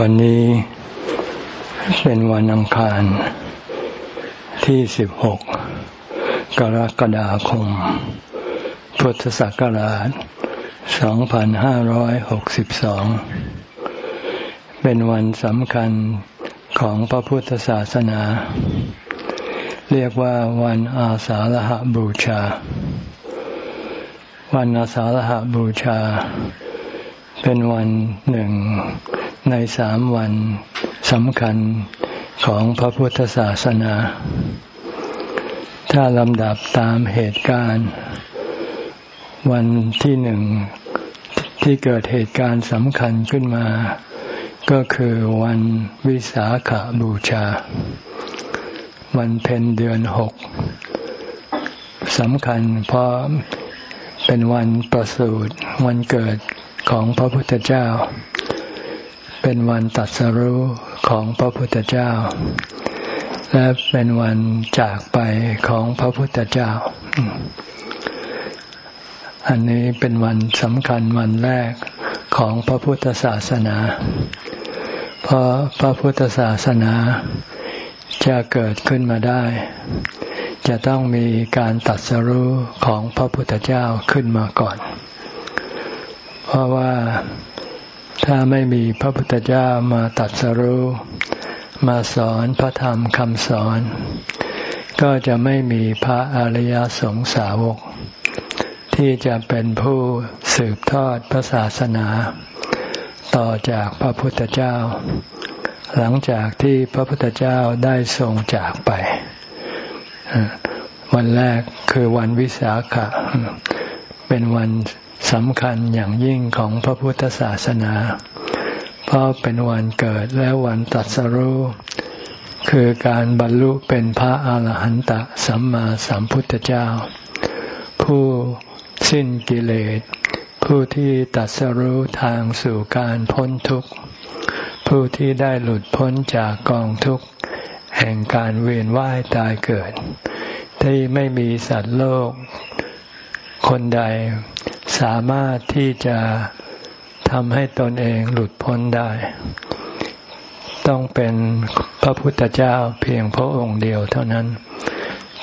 วันนี้เป็นวันอังคารที่ 16 กรกฎาคม พุทธศักราช 2562 เป็นวันสำคัญของพระพุทธศาสนา เรียกว่าวันอาสาฬหบูชา วันอาสาฬหบูชา เป็นวันหนึ่ง ในสามวันสำคัญของพระพุทธศาสนา ถ้าลำดับตามเหตุการณ์ วันที่หนึ่งที่เกิดเหตุการณ์สำคัญขึ้นมา ก็คือวันวิสาขาบูชา วันเพ็ญเดือนหกสำคัญเพราะเป็นวันประสูติวันเกิดของพระพุทธเจ้า เป็นวันตัดสรุของพระพุทธเจ้า และเป็นวันจากไปของพระพุทธเจ้า อันนี้เป็นวันสำคัญวันแรกของพระพุทธศาสนา เพราะพระพุทธศาสนาจะเกิดขึ้นมาได้ จะต้องมีการตัดสรุของพระพุทธเจ้าขึ้นมาก่อน เพราะว่า ถ้าไม่มีพระพุทธเจ้ามาตัดสรู้มาสอนพระธรรมคำสอน ก็จะไม่มีพระอริยสงสาวก ที่จะเป็นผู้สืบทอดพระศาสนา ต่อจากพระพุทธเจ้า หลังจากที่พระพุทธเจ้าได้ทรงจากไป วันแรกคือวันวิสาขะเป็นวัน สำคัญอย่างยิ่งของพระพุทธศาสนา เพราะเป็นวันเกิดและวันตรัสรุคือการบรรลุเป็นพระอาหารหันตสัมมาสัมพุทธเจ้า ผู้สิ้นกิเลส ผู้ที่ตัดสรุทางสู่การพ้นทุกข์ ผู้ที่ได้หลุดพ้นจากกองทุกข์ แห่งการเวียนว่ายตายเกิด ที่ไม่มีสัตว์โลก คนใด สามารถที่จะทำให้ตนเองหลุดพ้นได้ ต้องเป็นพระพุทธเจ้าเพียงพระองค์เดียวเท่านั้น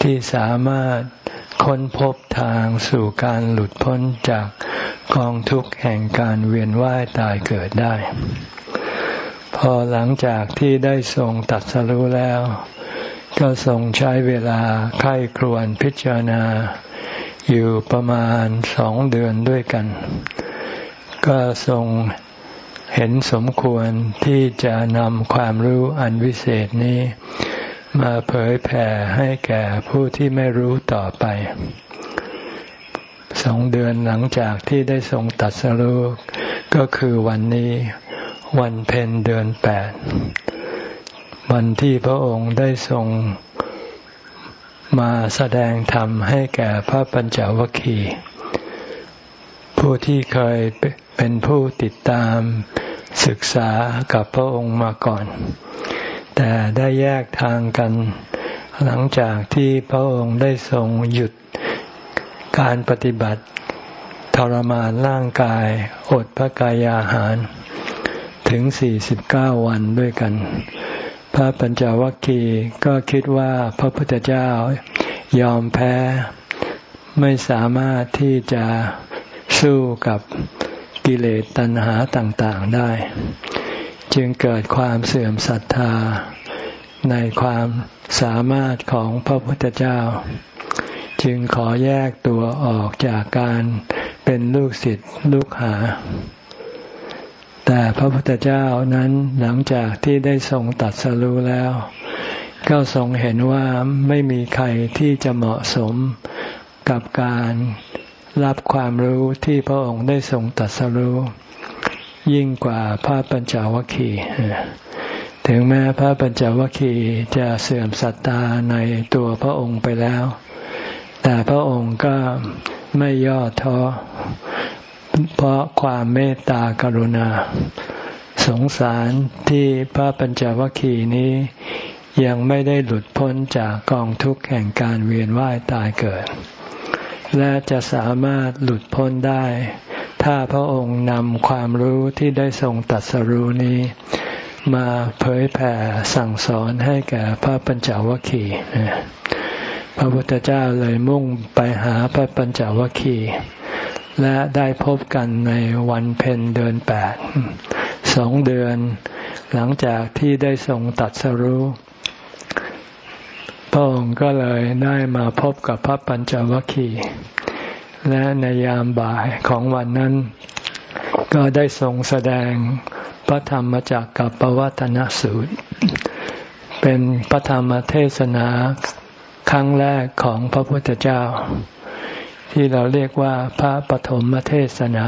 ที่สามารถค้นพบทางสู่การหลุดพ้นจากกองทุกข์แห่งการเวียนว่ายตายเกิดได้ พอหลังจากที่ได้ทรงตัดสรู้แล้ว ก็ทรงใช้เวลาไข้ครวนพิจารณา อยู่ประมาณสองเดือนด้วยกัน ก็ทรงเห็นสมควรที่จะนำความรู้อันวิเศษนี้ มาเผยแผ่ให้แก่ผู้ที่ไม่รู้ต่อไปสองเดือนหลังจากที่ได้ทรงตัดสรุก็คือวันนี้วันเพ็ญเดือนแปดวันที่พระองค์ได้ทรง มาแสดงธรรมให้แก่พระปัญจวัคคีย์ผู้ที่เคยเป็นผู้ติดตามศึกษากับพระองค์มาก่อน แต่ได้แยกทางกัน หลังจากที่พระองค์ได้ทรงหยุดการปฏิบัติทรมานร่างกายอดพระกายอาหารถึง 49 วันด้วยกัน พระปัญจวัคคีย์ก็คิดว่าพระพุทธเจ้ายอมแพ้ ไม่สามารถที่จะสู้กับกิเลสตัณหาต่างๆได้ จึงเกิดความเสื่อมศรัทธา ในความสามารถของพระพุทธเจ้า จึงขอแยกตัวออกจากการเป็นลูกศิษย์ลูกหา แต่พระพุทธเจ้านั้นหลังจากที่ได้ทรงตัดสรู้แล้ว ก็ทรงเห็นว่าไม่มีใครที่จะเหมาะสมกับการรับความรู้ที่พระองค์ได้ทรงตัดสรู้ยิ่งกว่าพระปัญจวัคคีย์ถึงแม้พระปัญจวัคคีย์จะเสื่อมศรัทธาในตัวพระองค์ไปแล้ว แต่พระองค์ก็ไม่ย่อท้อ เพราะความเมตตากรุณา สงสารที่พระปัญจวัคคีย์นี้ยังไม่ได้หลุดพ้นจากกองทุกข์แห่งการเวียนว่ายตายเกิด และจะสามารถหลุดพ้นได้ ถ้าพระองค์นำความรู้ที่ได้ทรงตัดสรู้นี้ มาเผยแผ่สั่งสอนให้แก่พระปัญจวัคคีย์พระพุทธเจ้าเลยมุ่งไปหาพระปัญจวัคคีย์ และได้พบกันในวันเพ็ญเดือนแปดสองเดือน หลังจากที่ได้ทรงตัดสรู้พระองค์ก็เลยได้มาพบกับพระปัญจวัคคีย์และในยามบ่ายของวันนั้น ก็ได้ทรงแสดงพระธรรมจากกับปวัตนสูตร เป็นพระธรรมเทศนาครั้งแรกของพระพุทธเจ้า ที่เราเรียกว่าพระปฐมเทศนา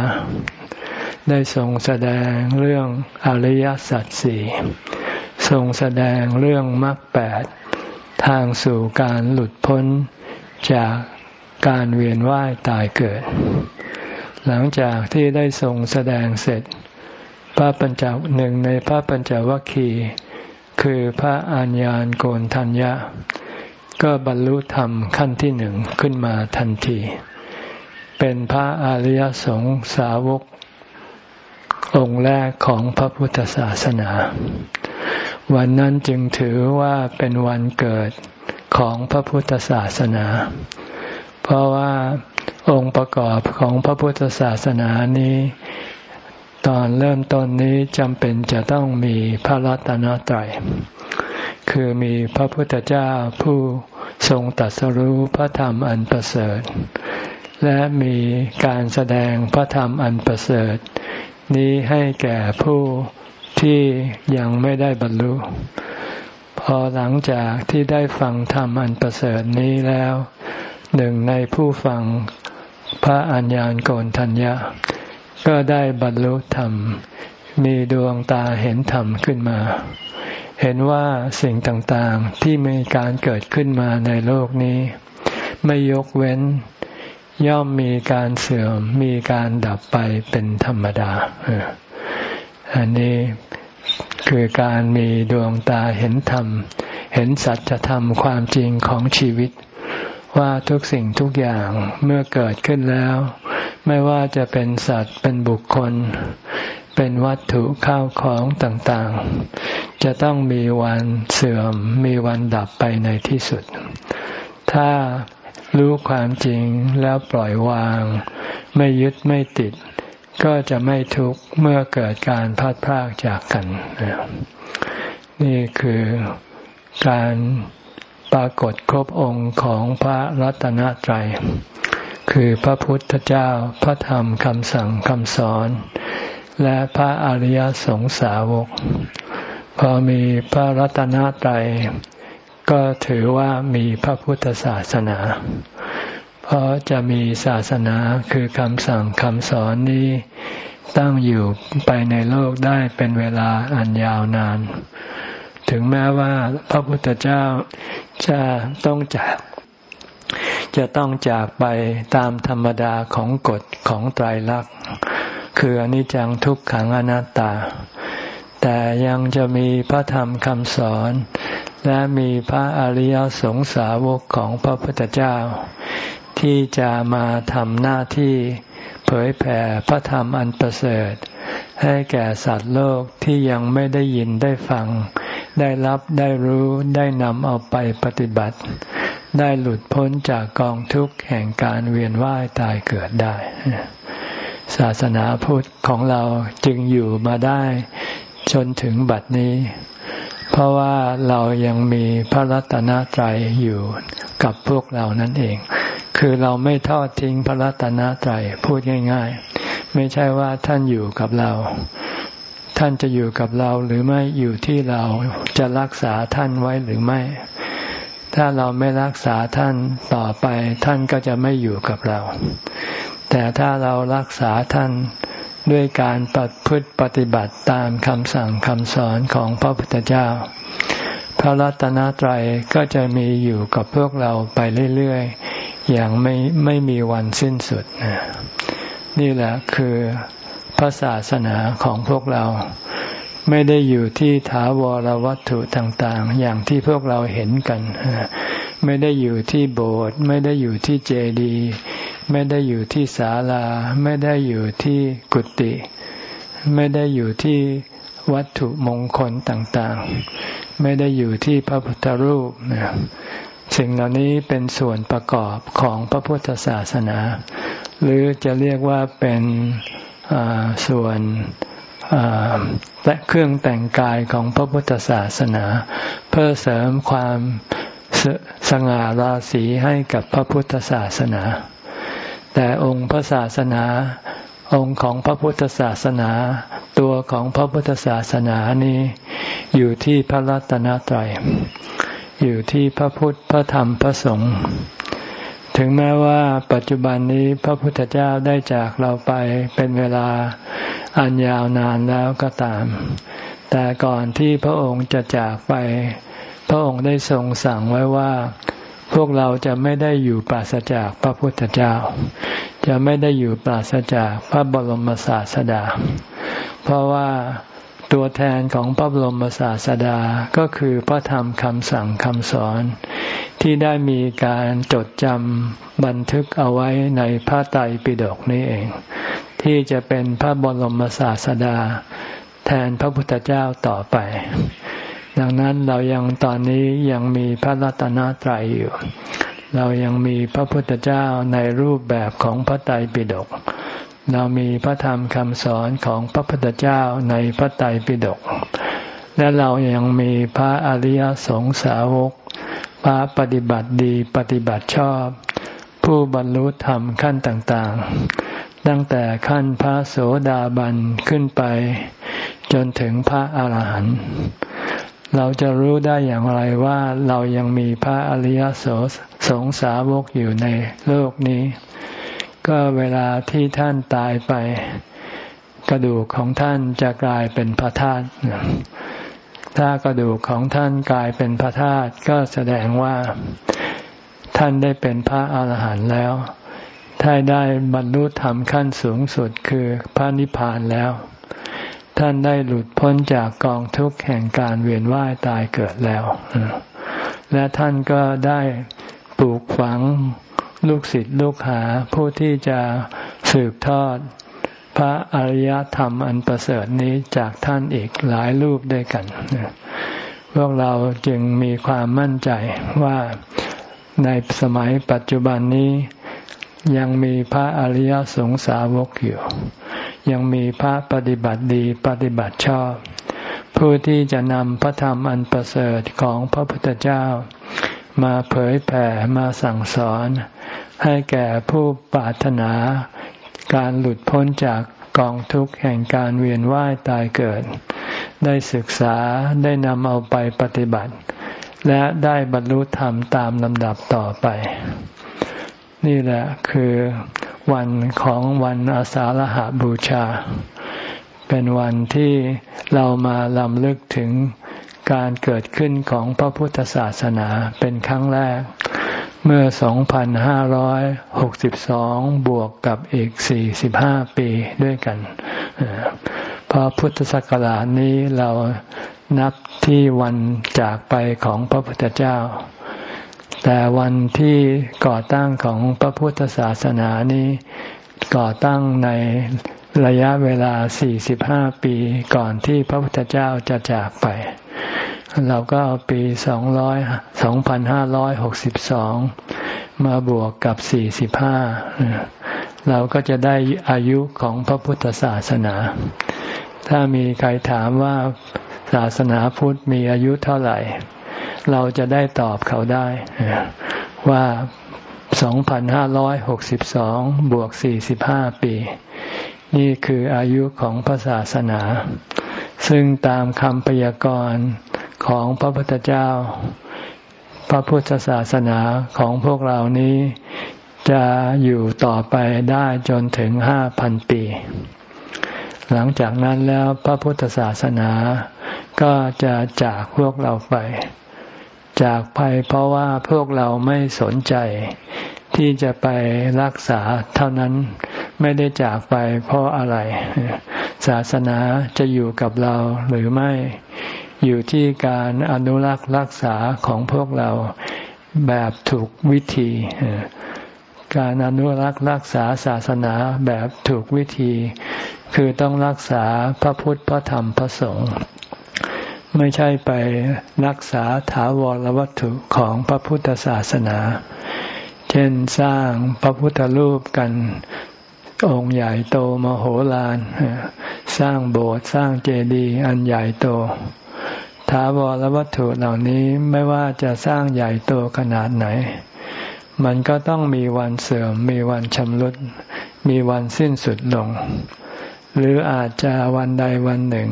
ได้ทรงแสดงเรื่องอริยสัจสี่ทรงแสดงเรื่องมรรคแปดทางสู่การหลุดพ้นจากการเวียนว่ายตายเกิด หลังจากที่ได้ทรงแสดงเสร็จ พระปัญจหนึ่งในพระปัญจวัคคีย์คือพระอัญญาณโกนทัญญะ ก็บรรลุธรรมขั้นที่หนึ่งขึ้นมาทันที เป็นพระอริยสงสาวก องค์แรกของพระพุทธศาสนา วันนั้นจึงถือว่าเป็นวันเกิดของพระพุทธศาสนา เพราะว่าองค์ประกอบของพระพุทธศาสนานี้ ตอนเริ่มต้นนี้จำเป็นจะต้องมีพระรัตนตรัยคือมีพระพุทธเจ้าผู้ทรงตัดสรู้พระธรรมอันประเสริฐ และมีการแสดงพระธรรมอันประเสริฐ นี้ให้แก่ผู้ที่ยังไม่ได้บรรลุ พอหลังจากที่ได้ฟังธรรมอันประเสริฐนี้แล้ว หนึ่งในผู้ฟังพระอัญญาณโกนทัญญาก็ได้บรรลุธรรม มีดวงตาเห็นธรรมขึ้นมา เห็นว่าสิ่งต่างๆที่มีการเกิดขึ้นมาในโลกนี้ ไม่ยกเว้น ย่อมมีการเสื่อมมีการดับไปเป็นธรรมดา อันนี้คือการมีดวงตาเห็นธรรม เห็นสัจธรรมความจริงของชีวิต ว่าทุกสิ่งทุกอย่างเมื่อเกิดขึ้นแล้ว ไม่ว่าจะเป็นสัตว์เป็นบุคคล เป็นวัตถุข้าวของต่างๆ จะต้องมีวันเสื่อมมีวันดับไปในที่สุด ถ้า รู้ความจริงแล้วปล่อยวาง ไม่ยึดไม่ติด ก็จะไม่ทุกข์เมื่อเกิดการพัดพรากจากกัน นี่คือการปรากฏครบองค์ของพระรัตนตรัย คือพระพุทธเจ้าพระธรรมคำสั่งคำสอน และพระอริยสงสาวก พอมีพระรัตนตรัย ก็ถือว่ามีพระพุทธศาสนา เพราะจะมีศาสนาคือคำสั่งคำสอนนี้ตั้งอยู่ไปในโลกได้เป็นเวลาอันยาวนาน ถึงแม้ว่าพระพุทธเจ้าจะต้องจากจะต้องจากไปตามธรรมดาของกฎของไตรลักษณ์ คืออนิจจังทุกขังอนัตตา แต่ยังจะมีพระธรรมคำสอน และมีพระอริยสงสาวกของพระพุทธเจ้า ที่จะมาทำหน้าที่เผยแผ่พระธรรมอันประเสริฐ ให้แก่สัตว์โลกที่ยังไม่ได้ยินได้ฟัง ได้รับได้รู้ได้นำเอาไปปฏิบัติ ได้หลุดพ้นจากกองทุกข์แห่งการเวียนว่ายตายเกิดได้ ศาสนาพุทธของเราจึงอยู่มาได้ จนถึงบัดนี้ เพราะว่าเรายังมีพระรัตนตรัยอยู่กับพวกเรานั่นเอง คือเราไม่ทอดทิ้งพระรัตนตรัยพูดง่าย ๆ ไม่ใช่ว่าท่านอยู่กับเรา ท่านจะอยู่กับเราหรือไม่อยู่ที่เราจะรักษาท่านไว้หรือไม่ ถ้าเราไม่รักษาท่านต่อไป ท่านก็จะไม่อยู่กับเรา แต่ถ้าเรารักษาท่าน ด้วยการปฏิพฤติปฏิบัติตามคำสั่งคำสอนของพระพุทธเจ้า พระรัตนตรัยก็จะมีอยู่กับพวกเราไปเรื่อยๆ อย่างไม่ไม่มีวันสิ้นสุด นี่แหละคือพระศาสนาของพวกเรา ไม่ได้อยู่ที่ถาวรวัตถุต่างๆ อย่างที่พวกเราเห็นกัน ไม่ได้อยู่ที่โบสถ์ไม่ได้อยู่ที่เจดีย์ ไม่ได้อยู่ที่ศาลา ไม่ได้อยู่ที่กุฏิไม่ได้อยู่ที่วัตถุมงคลต่างๆ ไม่ได้อยู่ที่พระพุทธรูปนะสิ่งเหล่านี้เป็นส่วนประกอบของพระพุทธศาสนา หรือจะเรียกว่าเป็นส่วนและเครื่องแต่งกายของพระพุทธศาสนา เพื่อเสริมความสสง่าราศีให้กับพระพุทธศาสนา แต่องค์พระศาสนา องค์ของพระพุทธศาสนา ตัวของพระพุทธศาสนานี้ อยู่ที่พระรัตนตรัย อยู่ที่พระพุทธพระธรรมพระสงฆ์ถึงแม้ว่าปัจจุบันนี้พระพุทธเจ้าได้จากเราไปเป็นเวลาอันยาวนานแล้วก็ตาม แต่ก่อนที่พระองค์จะจากไป พระองค์ได้ทรงสั่งไว้ว่า พวกเราจะไม่ได้อยู่ปราศจากพระพุทธเจ้า จะไม่ได้อยู่ปราศจากพระบรมศาสดา เพราะว่าตัวแทนของพระบรมศาสดาก็คือพระธรรมคำสั่งคำสอน ที่ได้มีการจดจำบันทึกเอาไว้ในพระไตรปิฎกนี้เอง ที่จะเป็นพระบรมศาสดา แทนพระพุทธเจ้าต่อไป ดังนั้นเรายังตอนนี้ยังมีพระรัตนตรัยอยู่ เรายังมีพระพุทธเจ้าในรูปแบบของพระไตรปิฎกเรามีพระธรรมคำสอนของพระพุทธเจ้าในพระไตรปิฎกและเรายังมีพระอริยสงสาวก พระปฏิบัติดีปฏิบัติชอบ ผู้บรรลุธรรมขั้นต่างๆ ตั้งแต่ขั้นพระโสดาบันขึ้นไป จนถึงพระอาหารหันต์ เราจะรู้ได้อย่างไรว่าเรายังมีพระอริยสงสาวกอยู่ในโลกนี้ ก็เวลาที่ท่านตายไป กระดูกของท่านจะกลายเป็นพระธาตุถ้ากระดูกของท่านกลายเป็นพระธาตุก็แสดงว่าท่านได้เป็นพระอาหารหันต์แล้ว ท่านได้บรรลุธรรมขั้นสูงสุดคือพระนิพพานแล้ว ท่านได้หลุดพ้นจากกองทุกข์แห่งการเวียนว่ายตายเกิดแล้ว และท่านก็ได้ปลูกฝังลูกศิษย์ลูกหาผู้ที่จะสืบทอดพระอริยธรรมอันประเสริฐนี้จากท่านอีกหลายรูปด้วยกัน พวกเราจึงมีความมั่นใจว่าในสมัยปัจจุบันนี้ยังมีพระอริยสงสาวกอยู่ ยังมีพระปฏิบัติดีปฏิบัติชอบ ผู้ที่จะนำพระธรรมอันประเสริฐของพระพุทธเจ้า มาเผยแผ่มาสั่งสอน ให้แก่ผู้ปรารถนา การหลุดพ้นจากกองทุกข์แห่งการเวียนว่ายตายเกิด ได้ศึกษาได้นำเอาไปปฏิบัติ และได้บรรลุธรรมตามลำดับต่อไป นี่แหละคือ วันของวันอาสาฬหาบูชา เป็นวันที่เรามาลำลึกถึงการเกิดขึ้นของพระพุทธศาสนาเป็นครั้งแรก เมื่อ 2,562 บวกกับอีก 45 ปีด้วยกันพระพุทธศักราชนี้เรานับที่วันจากไปของพระพุทธเจ้า แต่วันที่ก่อตั้งของพระพุทธศาสนานี้ ก่อตั้งในระยะเวลา 45 ปีก่อนที่พระพุทธเจ้าจะจากไป เราก็เอาปีสองร้อยสองพันห้าร้อยหกสิบสองมาบวกกับสี่สิบห้าเราก็จะได้อายุของพระพุทธศาสนา ถ้ามีใครถามว่าศาสนาพุทธมีอายุเท่าไหร่ เราจะได้ตอบเขาได้ ว่าสองพันห้าร้อยหกสิบสองบวกสี่สิบห้าปี นี่คืออายุของพระศาสนา ซึ่งตามคำพยากรณ์ของพระพุทธเจ้า พระพุทธศาสนาของพวกเรานี้จะอยู่ต่อไปได้จนถึงห้าพันปี หลังจากนั้นแล้วพระพุทธศาสนาก็จะจากพวกเราไป จากไปเพราะว่าพวกเราไม่สนใจ ที่จะไปรักษาเท่านั้นไม่ได้จากไปเพราะอะไร ศาสนาจะอยู่กับเราหรือไม่ อยู่ที่การอนุรักษ์รักษาของพวกเราแบบถูกวิธี การอนุรักษ์รักษาศาสนาแบบถูกวิธี คือต้องรักษาพระพุทธพระธรรมพระสงฆ์ ไม่ใช่ไปรักษาถาวรวัตถุของพระพุทธศาสนา เช่นสร้างพระพุทธรูปกันองค์ใหญ่โตมโหฬารสร้างโบสถ์สร้างเจดีย์อันใหญ่โตถาวรวัตถุเหล่านี้ไม่ว่าจะสร้างใหญ่โตขนาดไหน มันก็ต้องมีวันเสื่อม มีวันชำรุด มีวันสิ้นสุดลง หรืออาจจะวันใดวันหนึ่ง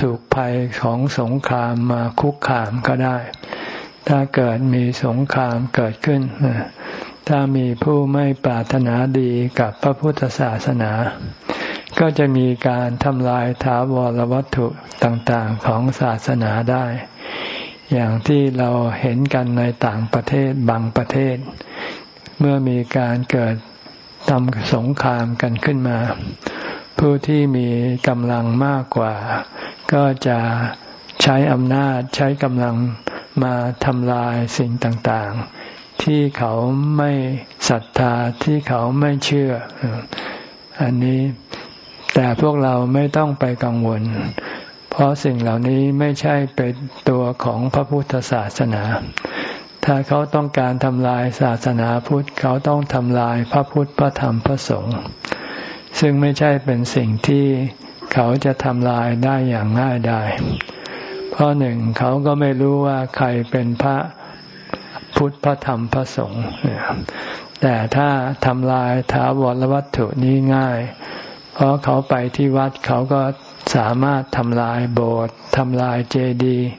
ถูกภัยของสงครามมาคุกคามก็ได้ ถ้าเกิดมีสงครามเกิดขึ้น ถ้ามีผู้ไม่ปรารถนาดีกับพระพุทธศาสนา ก็จะมีการทำลายถาวรวัตถุต่างๆของศาสนาได้ อย่างที่เราเห็นกันในต่างประเทศบางประเทศ เมื่อมีการเกิดทำสงครามกันขึ้นมา ผู้ที่มีกำลังมากกว่า ก็จะใช้อำนาจใช้กำลังมาทำลายสิ่งต่างๆ ที่เขาไม่ศรัทธาที่เขาไม่เชื่อ อันนี้แต่พวกเราไม่ต้องไปกังวล เพราะสิ่งเหล่านี้ไม่ใช่เป็นตัวของพระพุทธศาสนา ถ้าเขาต้องการทำลายศาสนาพุทธเขาต้องทำลายพระพุทธพระธรรมพระสงฆ์ซึ่งไม่ใช่เป็นสิ่งที่ เขาจะทำลายได้อย่างง่ายได้เพราะหนึ่งเขาก็ไม่รู้ว่าใครเป็นพระพุทธพระธรรมพระสงฆ์แต่ถ้าทำลายถาวรวัตถุนี้ง่าย เพราะเขาไปที่วัดเขาก็สามารถทำลายโบสถ์ทำลายเจดีย์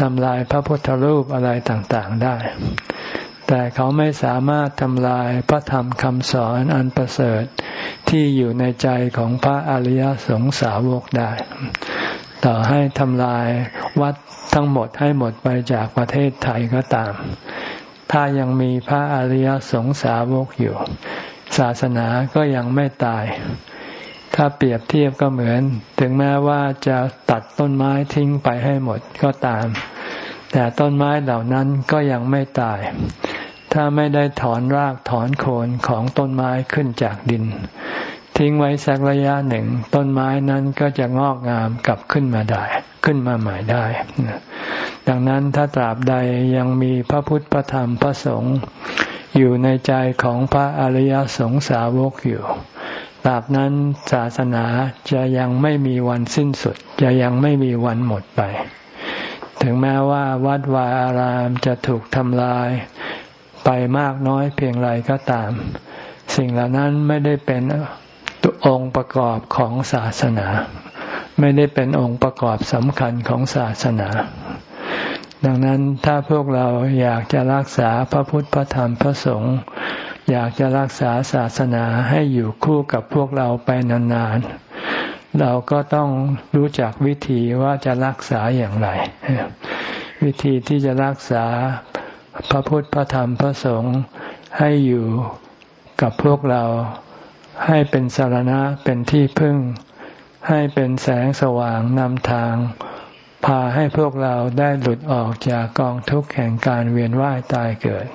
ทำลายพระพุทธรูปอะไรต่างๆได้ แต่เขาไม่สามารถทำลายพระธรรมคำสอนอันประเสริฐที่อยู่ในใจของพระอริยสงสาวกได้ ต่อให้ทำลายวัดทั้งหมดให้หมดไปจากประเทศไทยก็ตาม ถ้ายังมีพระอริยสงสาวกอยู่ ศาสนาก็ยังไม่ตาย ถ้าเปรียบเทียบก็เหมือน ถึงแม้ว่าจะตัดต้นไม้ทิ้งไปให้หมดก็ตาม แต่ต้นไม้เหล่านั้นก็ยังไม่ตาย ถ้าไม่ได้ถอนรากถอนโคนของต้นไม้ขึ้นจากดิน ทิ้งไว้สักระยะหนึ่ง ต้นไม้นั้นก็จะงอกงามกลับขึ้นมาได้ ขึ้นมาใหม่ได้ ดังนั้นถ้าตราบใดยังมีพระพุทธพระธรรมพระสงฆ์อยู่ในใจของพระอริยสงสาวกอยู่ตราบนั้นศาสนาจะยังไม่มีวันสิ้นสุด จะยังไม่มีวันหมดไป ถึงแม้ว่าวัดวาอารามจะถูกทำลาย ไปมากน้อยเพียงไรก็ตาม สิ่งเหล่านั้นไม่ได้เป็นองค์ประกอบของศาสนา ไม่ได้เป็นองค์ประกอบสำคัญของศาสนา ดังนั้นถ้าพวกเราอยากจะรักษาพระพุทธพระธรรมพระสงฆ์อยากจะรักษาศาสนาให้อยู่คู่กับพวกเราไปนานๆ เราก็ต้องรู้จักวิธีว่าจะรักษาอย่างไร วิธีที่จะรักษา พระพุทธพระธรรมพระสงฆ์ให้อยู่กับพวกเรา ให้เป็นสารณะเป็นที่พึ่ง ให้เป็นแสงสว่างนำทาง พาให้พวกเราได้หลุดออกจากกองทุกข์แห่งการเวียนว่ายตายเกิด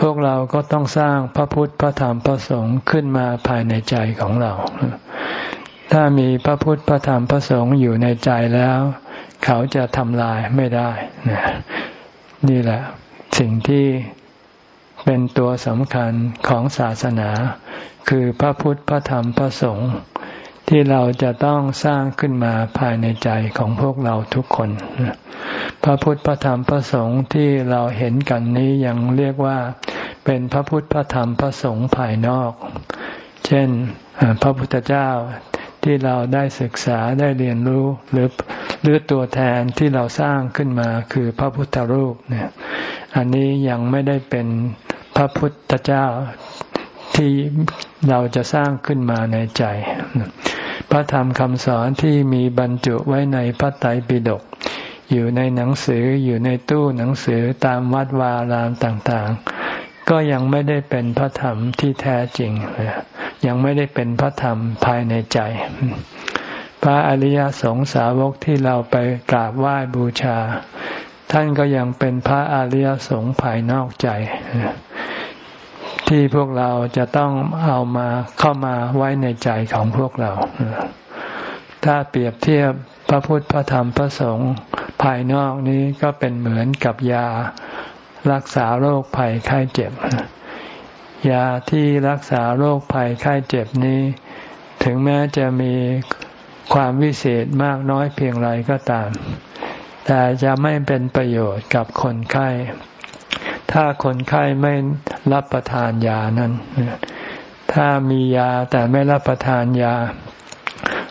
พวกเราก็ต้องสร้างพระพุทธพระธรรมพระสงฆ์ขึ้นมาภายในใจของเรา ถ้ามีพระพุทธพระธรรมพระสงฆ์อยู่ในใจแล้ว เขาจะทำลายไม่ได้นี่แหละ สิ่งที่เป็นตัวสำคัญของศาสนา คือพระพุทธพระธรรมพระสงฆ์ที่เราจะต้องสร้างขึ้นมาภายในใจของพวกเราทุกคน พระพุทธพระธรรมพระสงฆ์ที่เราเห็นกันนี้ยังเรียกว่าเป็นพระพุทธพระธรรมพระสงฆ์ภายนอก เช่นพระพุทธเจ้าที่เราได้ศึกษาได้เรียนรู้หรือ หรือตัวแทนที่เราสร้างขึ้นมาคือพระพุทธรูปเนี่ย อันนี้ยังไม่ได้เป็นพระพุทธเจ้าที่เราจะสร้างขึ้นมาในใจ พระธรรมคำสอนที่มีบรรจุไว้ในพระไตรปิฎกอยู่ในหนังสืออยู่ในตู้หนังสือตามวัดวารามต่างๆ ก็ยังไม่ได้เป็นพระธรรมที่แท้จริง ยังไม่ได้เป็นพระธรรมภายในใจ พระอริยสงสาวกที่เราไปกราบไหว้บูชา ท่านก็ยังเป็นพระอริยสงฆ์ภายนอกใจ ที่พวกเราจะต้องเอามาเข้ามาไว้ในใจของพวกเรา ถ้าเปรียบเทียบพระพุทธพระธรรมพระสงฆ์ภายนอกนี้ก็เป็นเหมือนกับยารักษาโรคภัยไข้เจ็บ ยาที่รักษาโรคภัยไข้เจ็บนี้ ถึงแม้จะมี ความวิเศษมากน้อยเพียงไรก็ตาม แต่จะไม่เป็นประโยชน์กับคนไข้ ถ้าคนไข้ไม่รับประทานยานั้น ถ้ามียาแต่ไม่รับประทานยา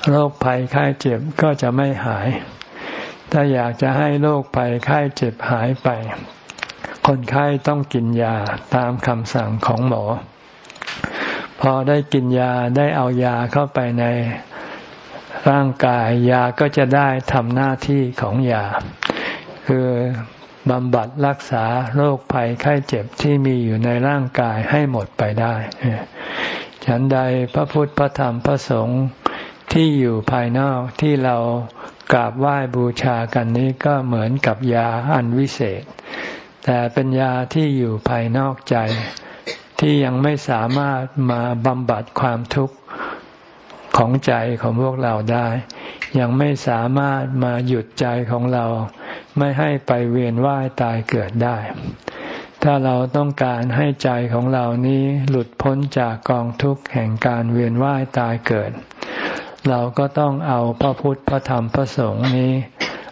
โรคภัยไข้เจ็บก็จะไม่หาย ถ้าอยากจะให้โรคภัยไข้เจ็บหายไป คนไข้ต้องกินยาตามคำสั่งของหมอพอได้กินยาได้เอายาเข้าไปใน ร่างกายยาก็จะได้ทำหน้าที่ของยา คือบำบัดรักษาโรคภัยไข้เจ็บที่มีอยู่ในร่างกายให้หมดไปได้ ฉันใดพระพุทธพระธรรมพระสงฆ์ที่อยู่ภายนอกที่เรากราบไหว้บูชากันนี้ก็เหมือนกับยาอันวิเศษ แต่เป็นยาที่อยู่ภายนอกใจ ที่ยังไม่สามารถมาบำบัดความทุกข์ ของใจของพวกเราได้ ยังไม่สามารถมาหยุดใจของเรา ไม่ให้ไปเวียนว่ายตายเกิดได้ ถ้าเราต้องการให้ใจของเรานี้หลุดพ้นจากกองทุกข์แห่งการเวียนว่ายตายเกิด เราก็ต้องเอาพระพุทธพระธรรมพระสงฆ์นี้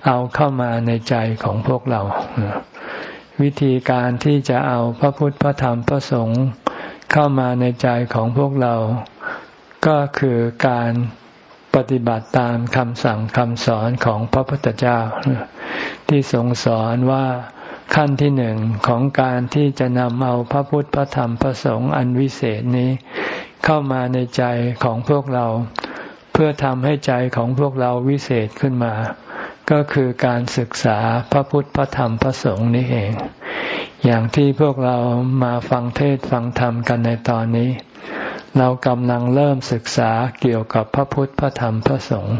เอาเข้ามาในใจของพวกเรา วิธีการที่จะเอาพระพุทธพระธรรมพระสงฆ์เข้ามาในใจของพวกเรา ก็คือการปฏิบัติตามคำสั่งคำสอนของพระพุทธเจ้า ที่ทรงสอนว่าขั้นที่หนึ่งของการที่จะนำเอาพระพุทธพระธรรมพระสงฆ์อันวิเศษนี้ เข้ามาในใจของพวกเรา เพื่อทำให้ใจของพวกเราวิเศษขึ้นมา ก็คือการศึกษาพระพุทธพระธรรมพระสงฆ์นี้เอง อย่างที่พวกเรามาฟังเทศฟังธรรมกันในตอนนี้ เรากำลังเริ่มศึกษาเกี่ยวกับพระพุทธพระธรรมพระสงฆ์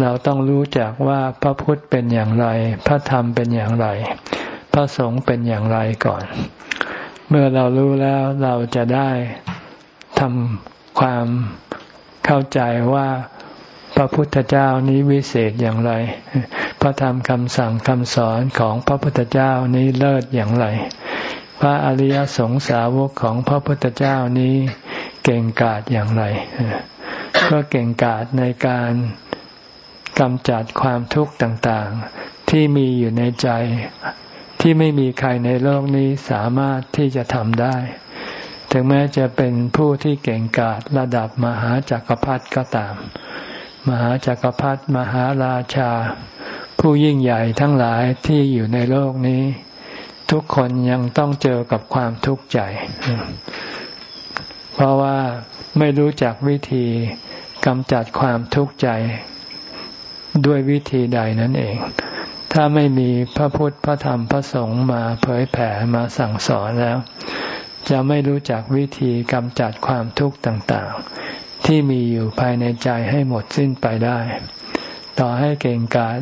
เราต้องรู้จักว่าพระพุทธเป็นอย่างไร พระธรรมเป็นอย่างไร พระสงฆ์เป็นอย่างไรก่อน เมื่อเรารู้แล้วเราจะได้ทำความเข้าใจว่า พระพุทธเจ้านี้วิเศษอย่างไร พระธรรมคำสั่งคำสอนของพระพุทธเจ้านี้เลิศอย่างไร พระอริยสงสาวกของพระพุทธเจ้านี้เก่งกาจอย่างไร ก็เก่งกาจในการกำจัดความทุกข์ต่างๆ ที่มีอยู่ในใจที่ไม่มีใครในโลกนี้สามารถที่จะทำได้ ถึงแม้จะเป็นผู้ที่เก่งกาจระดับมหาจักรพรรดิก็ตาม มหาจักรพรรดิมหาราชา ผู้ยิ่งใหญ่ทั้งหลายที่อยู่ในโลกนี้ ทุกคนยังต้องเจอกับความทุกข์ใจ เพราะว่าไม่รู้จักวิธีกำจัดความทุกข์ใจด้วยวิธีใดนั่นเอง ถ้าไม่มีพระพุทธพระธรรมพระสงฆ์มาเผยแผ่มาสั่งสอนแล้ว จะไม่รู้จักวิธีกำจัดความทุกข์ต่าง ที่มีอยู่ภายในใจให้หมดสิ้นไปได้ ต่อให้เก่งกาจ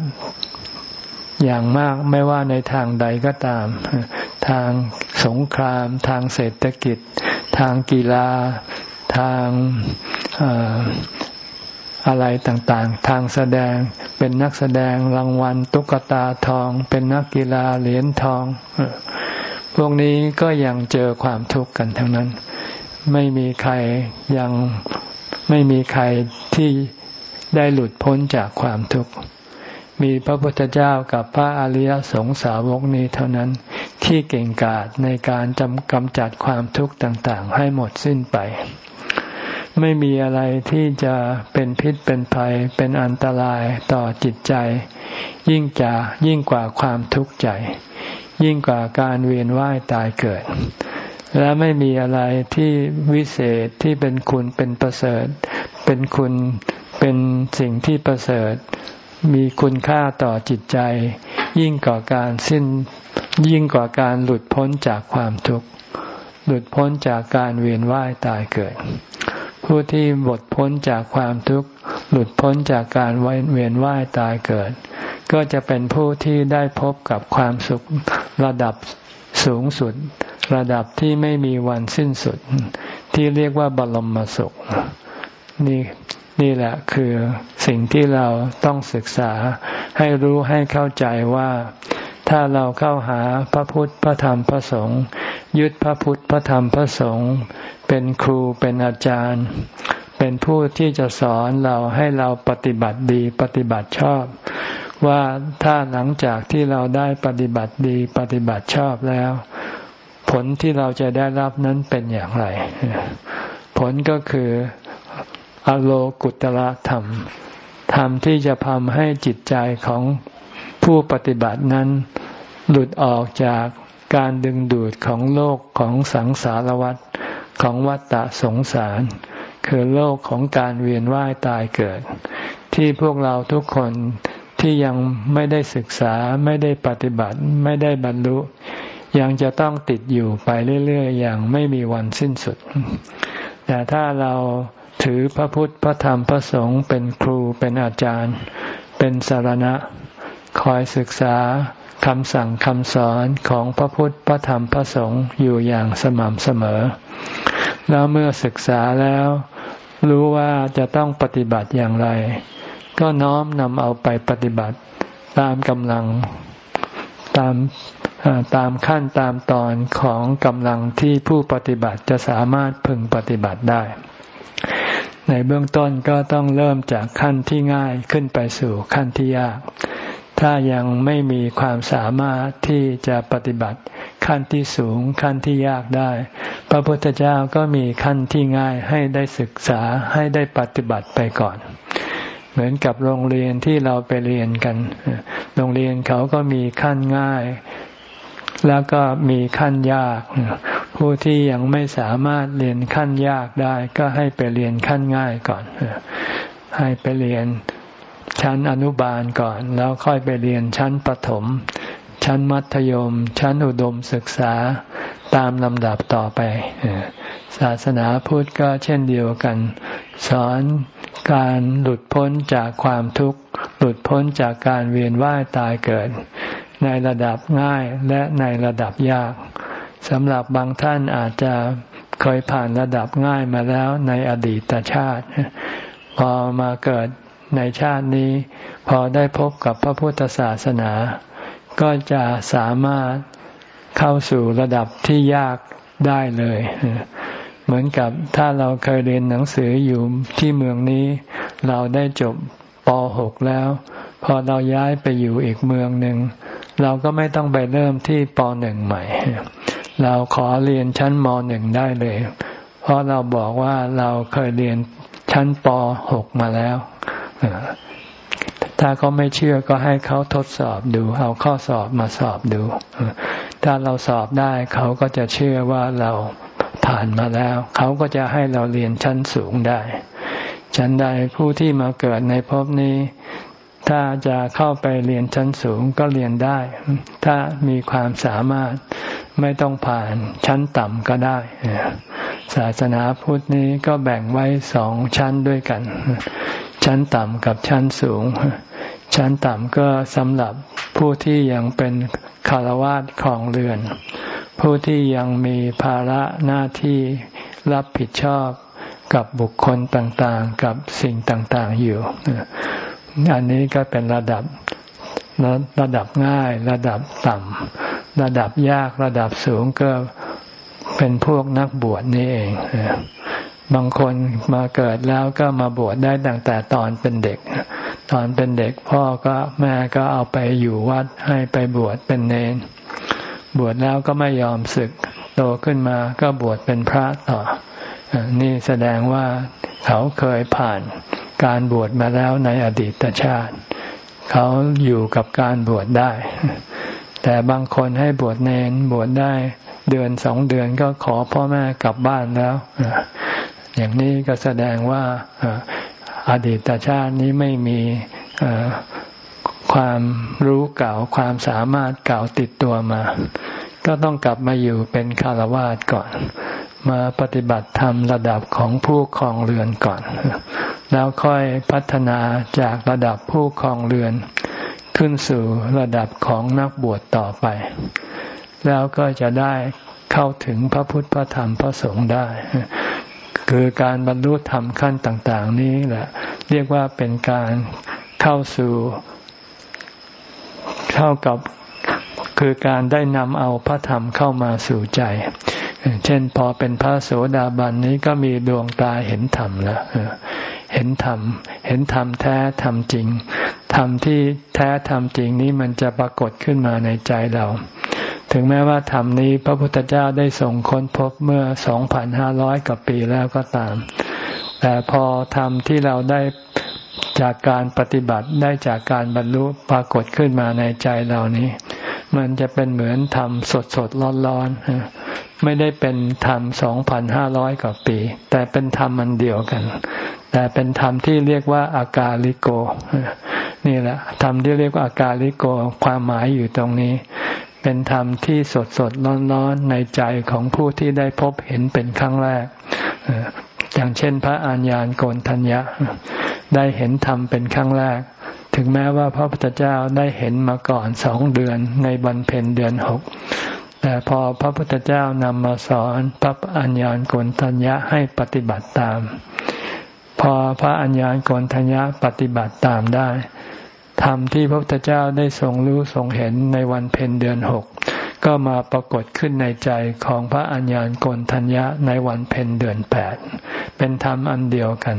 อย่างมากไม่ว่าในทางใดก็ตาม ทางสงคราม ทางเศรษฐกิจ ทางกีฬา ทางอะไรต่างๆ ทางแสดงเป็นนักแสดงรางวัลตุ๊กตาทอง เป็นนักกีฬาเหรียญทอง พวกนี้ก็ยังเจอความทุกข์กันทั้งนั้น ไม่มีใครยัง ไม่มีใครที่ได้หลุดพ้นจากความทุกข์ มีพระพุทธเจ้ากับพระอริยสงสาวกนี้เท่านั้นที่เก่งกาจในการจำกำจัดความทุกข์ต่างๆ ให้หมดสิ้นไป ไม่มีอะไรที่จะเป็นพิษเป็นภัยเป็นอันตรายต่อจิตใจ ยิ่งจะยิ่งกว่าความทุกข์ใจ ยิ่งกว่าการเวียนว่ายตายเกิด และไม่มีอะไรที่วิเศษที่เป็นคุณเป็นประเสริฐ เป็นคุณเป็นสิ่งที่ประเสริฐ มีคุณค่าต่อจิตใจ ยิ่งกว่าการสิ้นยิ่งกว่าการหลุดพ้นจากความทุกข์หลุดพ้นจากการเวียนว่ายตายเกิด ผู้ที่หมดพ้นจากความทุกข์หลุดพ้นจากการเวียนว่ายตายเกิด ก็จะเป็นผู้ที่ได้พบกับความสุขระดับสูงสุด ระดับที่ไม่มีวันสิ้นสุด ที่เรียกว่าบรมสุข นี่นี่แหละคือสิ่งที่เราต้องศึกษาให้รู้ให้เข้าใจว่า ถ้าเราเข้าหาพระพุทธพระธรรมพระสงฆ์ยึดพระพุทธพระธรรมพระสงฆ์เป็นครูเป็นอาจารย์ เป็นผู้ที่จะสอนเราให้เราปฏิบัติดีปฏิบัติชอบ ว่าถ้าหลังจากที่เราได้ปฏิบัติดีปฏิบัติชอบแล้ว ลที่เราจะได้รับนั้นเป็นอย่างไร ผลก็คืออโลกุตละธรรม ธรรมที่จะทำให้จิตใจของผู้ปฏิบัตินั้น หลุดออกจากการดึงดูดของโลกของสังสารวัฏของวัฏฏะสงสาร คือโลกของการเวียนว่ายตายเกิด ที่พวกเราทุกคนที่ยังไม่ได้ศึกษาไม่ได้ปฏิบัติไม่ได้บรรลุ ยังจะต้องติดอยู่ไปเรื่อยๆ อย่างไม่มีวันสิ้นสุด แต่ถ้าเราถือพระพุทธพระธรรมพระสงฆ์เป็นครูเป็นอาจารย์ เป็นสารณะ คอยศึกษาคำสั่งคำสอนของพระพุทธพระธรรมพระสงฆ์อยู่อย่างสม่ำเสมอ แล้วเมื่อศึกษาแล้วรู้ว่าจะต้องปฏิบัติอย่างไร ก็น้อมนำเอาไปปฏิบัติตามกำลังตาม ตามขั้นตามตอนของกำลังที่ผู้ปฏิบัติจะสามารถพึงปฏิบัติได้ ในเบื้องต้นก็ต้องเริ่มจากขั้นที่ง่ายขึ้นไปสู่ขั้นที่ยาก ถ้ายังไม่มีความสามารถที่จะปฏิบัติขั้นที่สูงขั้นที่ยากได้ พระพุทธเจ้าก็มีขั้นที่ง่ายให้ได้ศึกษาให้ได้ปฏิบัติไปก่อนเหมือนกับโรงเรียนที่เราไปเรียนกัน โรงเรียนเขาก็มีขั้นง่าย แล้วก็มีขั้นยาก ผู้ที่ยังไม่สามารถเรียนขั้นยากได้ ก็ให้ไปเรียนขั้นง่ายก่อน ให้ไปเรียนชั้นอนุบาลก่อน แล้วค่อยไปเรียนชั้นประถม ชั้นมัธยม ชั้นอุดมศึกษาตามลำดับต่อไป ศาสนาพุทธก็เช่นเดียวกัน สอนการหลุดพ้นจากความทุกข์ หลุดพ้นจากการเวียนว่ายตายเกิด ในระดับง่ายและในระดับยากสำหรับบางท่านอาจจะเคยผ่านระดับง่ายมาแล้วในอดีตชาติ พอมาเกิดในชาตินี้ พอได้พบกับพระพุทธศาสนา ก็จะสามารถเข้าสู่ระดับที่ยากได้เลย เหมือนกับถ้าเราเคยเรียนหนังสืออยู่ที่เมืองนี้ เราได้จบป .6 แล้ว พอเราย้ายไปอยู่อีกเมืองหนึ่ง เราก็ไม่ต้องไปเริ่มที่ป .1 ใหม่ เราขอเรียนชั้นมหนึ่งได้เลย เพราะเราบอกว่าเราเคยเรียนชั้นปหกมาแล้ว ถ้าเขาไม่เชื่อก็ให้เขาทดสอบดู เอาข้อสอบมาสอบดู ถ้าเราสอบได้เขาก็จะเชื่อว่าเราผ่านมาแล้ว เขาก็จะให้เราเรียนชั้นสูงได้ชั้นใดผู้ที่มาเกิดในภพนี้ ถ้าจะเข้าไปเรียนชั้นสูงก็เรียนได้ ถ้ามีความสามารถไม่ต้องผ่านชั้นต่ำก็ได้ ศาสนาพุทธนี้ก็แบ่งไว้สองชั้นด้วยกัน ชั้นต่ำกับชั้นสูง ชั้นต่ำก็สำหรับผู้ที่ยังเป็นคารวาสของเรือน ผู้ที่ยังมีภาระหน้าที่รับผิดชอบกับบุคคลต่างๆ กับสิ่งต่างๆอยู่ อันนี้ก็เป็นระดับระดับง่าย ระดับต่ำระดับยากระดับสูงก็เป็นพวกนักบวชนี่เองบางคนมาเกิดแล้วก็มาบวชได้ตั้งแต่ตอนเป็นเด็ก ตอนเป็นเด็กพ่อก็แม่ก็เอาไปอยู่วัดให้ไปบวชเป็นเนน บวชแล้วก็ไม่ยอมศึก โตขึ้นมาก็บวชเป็นพระต่อ นี่แสดงว่าเขาเคยผ่าน การบวชมาแล้วในอดีตชาติ เขาอยู่กับการบวชได้ แต่บางคนให้บวชเนนบวชได้เดือนสองเดือนก็ขอพ่อแม่กลับบ้านแล้ว อย่างนี้ก็แสดงว่าอดีตชาตินี้ไม่มีความรู้เก่าความสามารถเก่าติดตัวมา ก็ต้องกลับมาอยู่เป็นคารวาสก่อน มาปฏิบัติธรรมระดับของผู้ครองเรือนก่อน แล้วค่อยพัฒนาจากระดับผู้ครองเรือน ขึ้นสู่ระดับของนักบวชต่อไป แล้วก็จะได้เข้าถึงพระพุทธพระธรรมพระสงฆ์ได้ คือการบรรลุธรรมขั้นต่าง ๆ นี้แหละ เรียกว่าเป็นการเข้าสู่เท่ากับคือการได้นำเอาพระธรรมเข้ามาสู่ใจ เช่นพอเป็นพระโสดาบันนี้ก็มีดวงตาเห็นธรรมแล้วเห็นธรรม เห็นธรรมแท้ธรรมจริง ธรรมที่แท้ธรรมจริงนี้มันจะปรากฏขึ้นมาในใจเรา ถึงแม้ว่าธรรมนี้พระพุทธเจ้าได้ส่งค้นพบเมื่อ 2,500 กว่าปีแล้วก็ตาม แต่พอธรรมที่เราได้จากการปฏิบัติได้จากการบรรลุปรากฏขึ้นมาในใจเรานี้ มันจะเป็นเหมือนธรรมสดสดร้อนร้อน ไม่ได้เป็นธรรมสองพันห้าร้อยกว่าปี แต่เป็นธรรมมันเดียวกัน แต่เป็นธรรมที่เรียกว่าอากาลิโก นี่แหละธรรมที่เรียกว่าอากาลิโกความหมายอยู่ตรงนี้ เป็นธรรมที่สดสดร้อนร้อนในใจของผู้ที่ได้พบเห็นเป็นครั้งแรกอย่างเช่น พระอัญญาณโกนทัญญะ ได้เห็นธรรมเป็นครั้งแรก ถึงแม้ว่าพระพุทธเจ้าได้เห็นมาก่อนสองเดือนในบรรเพนเดือนหก แต่พอพระพุทธเจ้านำมาสอนพระอัญญาณโกนทัญญะให้ปฏิบัติตาม พอพระอัญญาณโกนทัญญะปฏิบัติตามได้ธรรมที่พระพุทธเจ้าได้ทรงรู้ทรงเห็นในวันเพ็ญเดือนหกก็มาปรากฏขึ้นในใจของพระอัญญาณโกนทัญญะในวันเพ็ญเดือนแปดเป็นธรรมอันเดียวกัน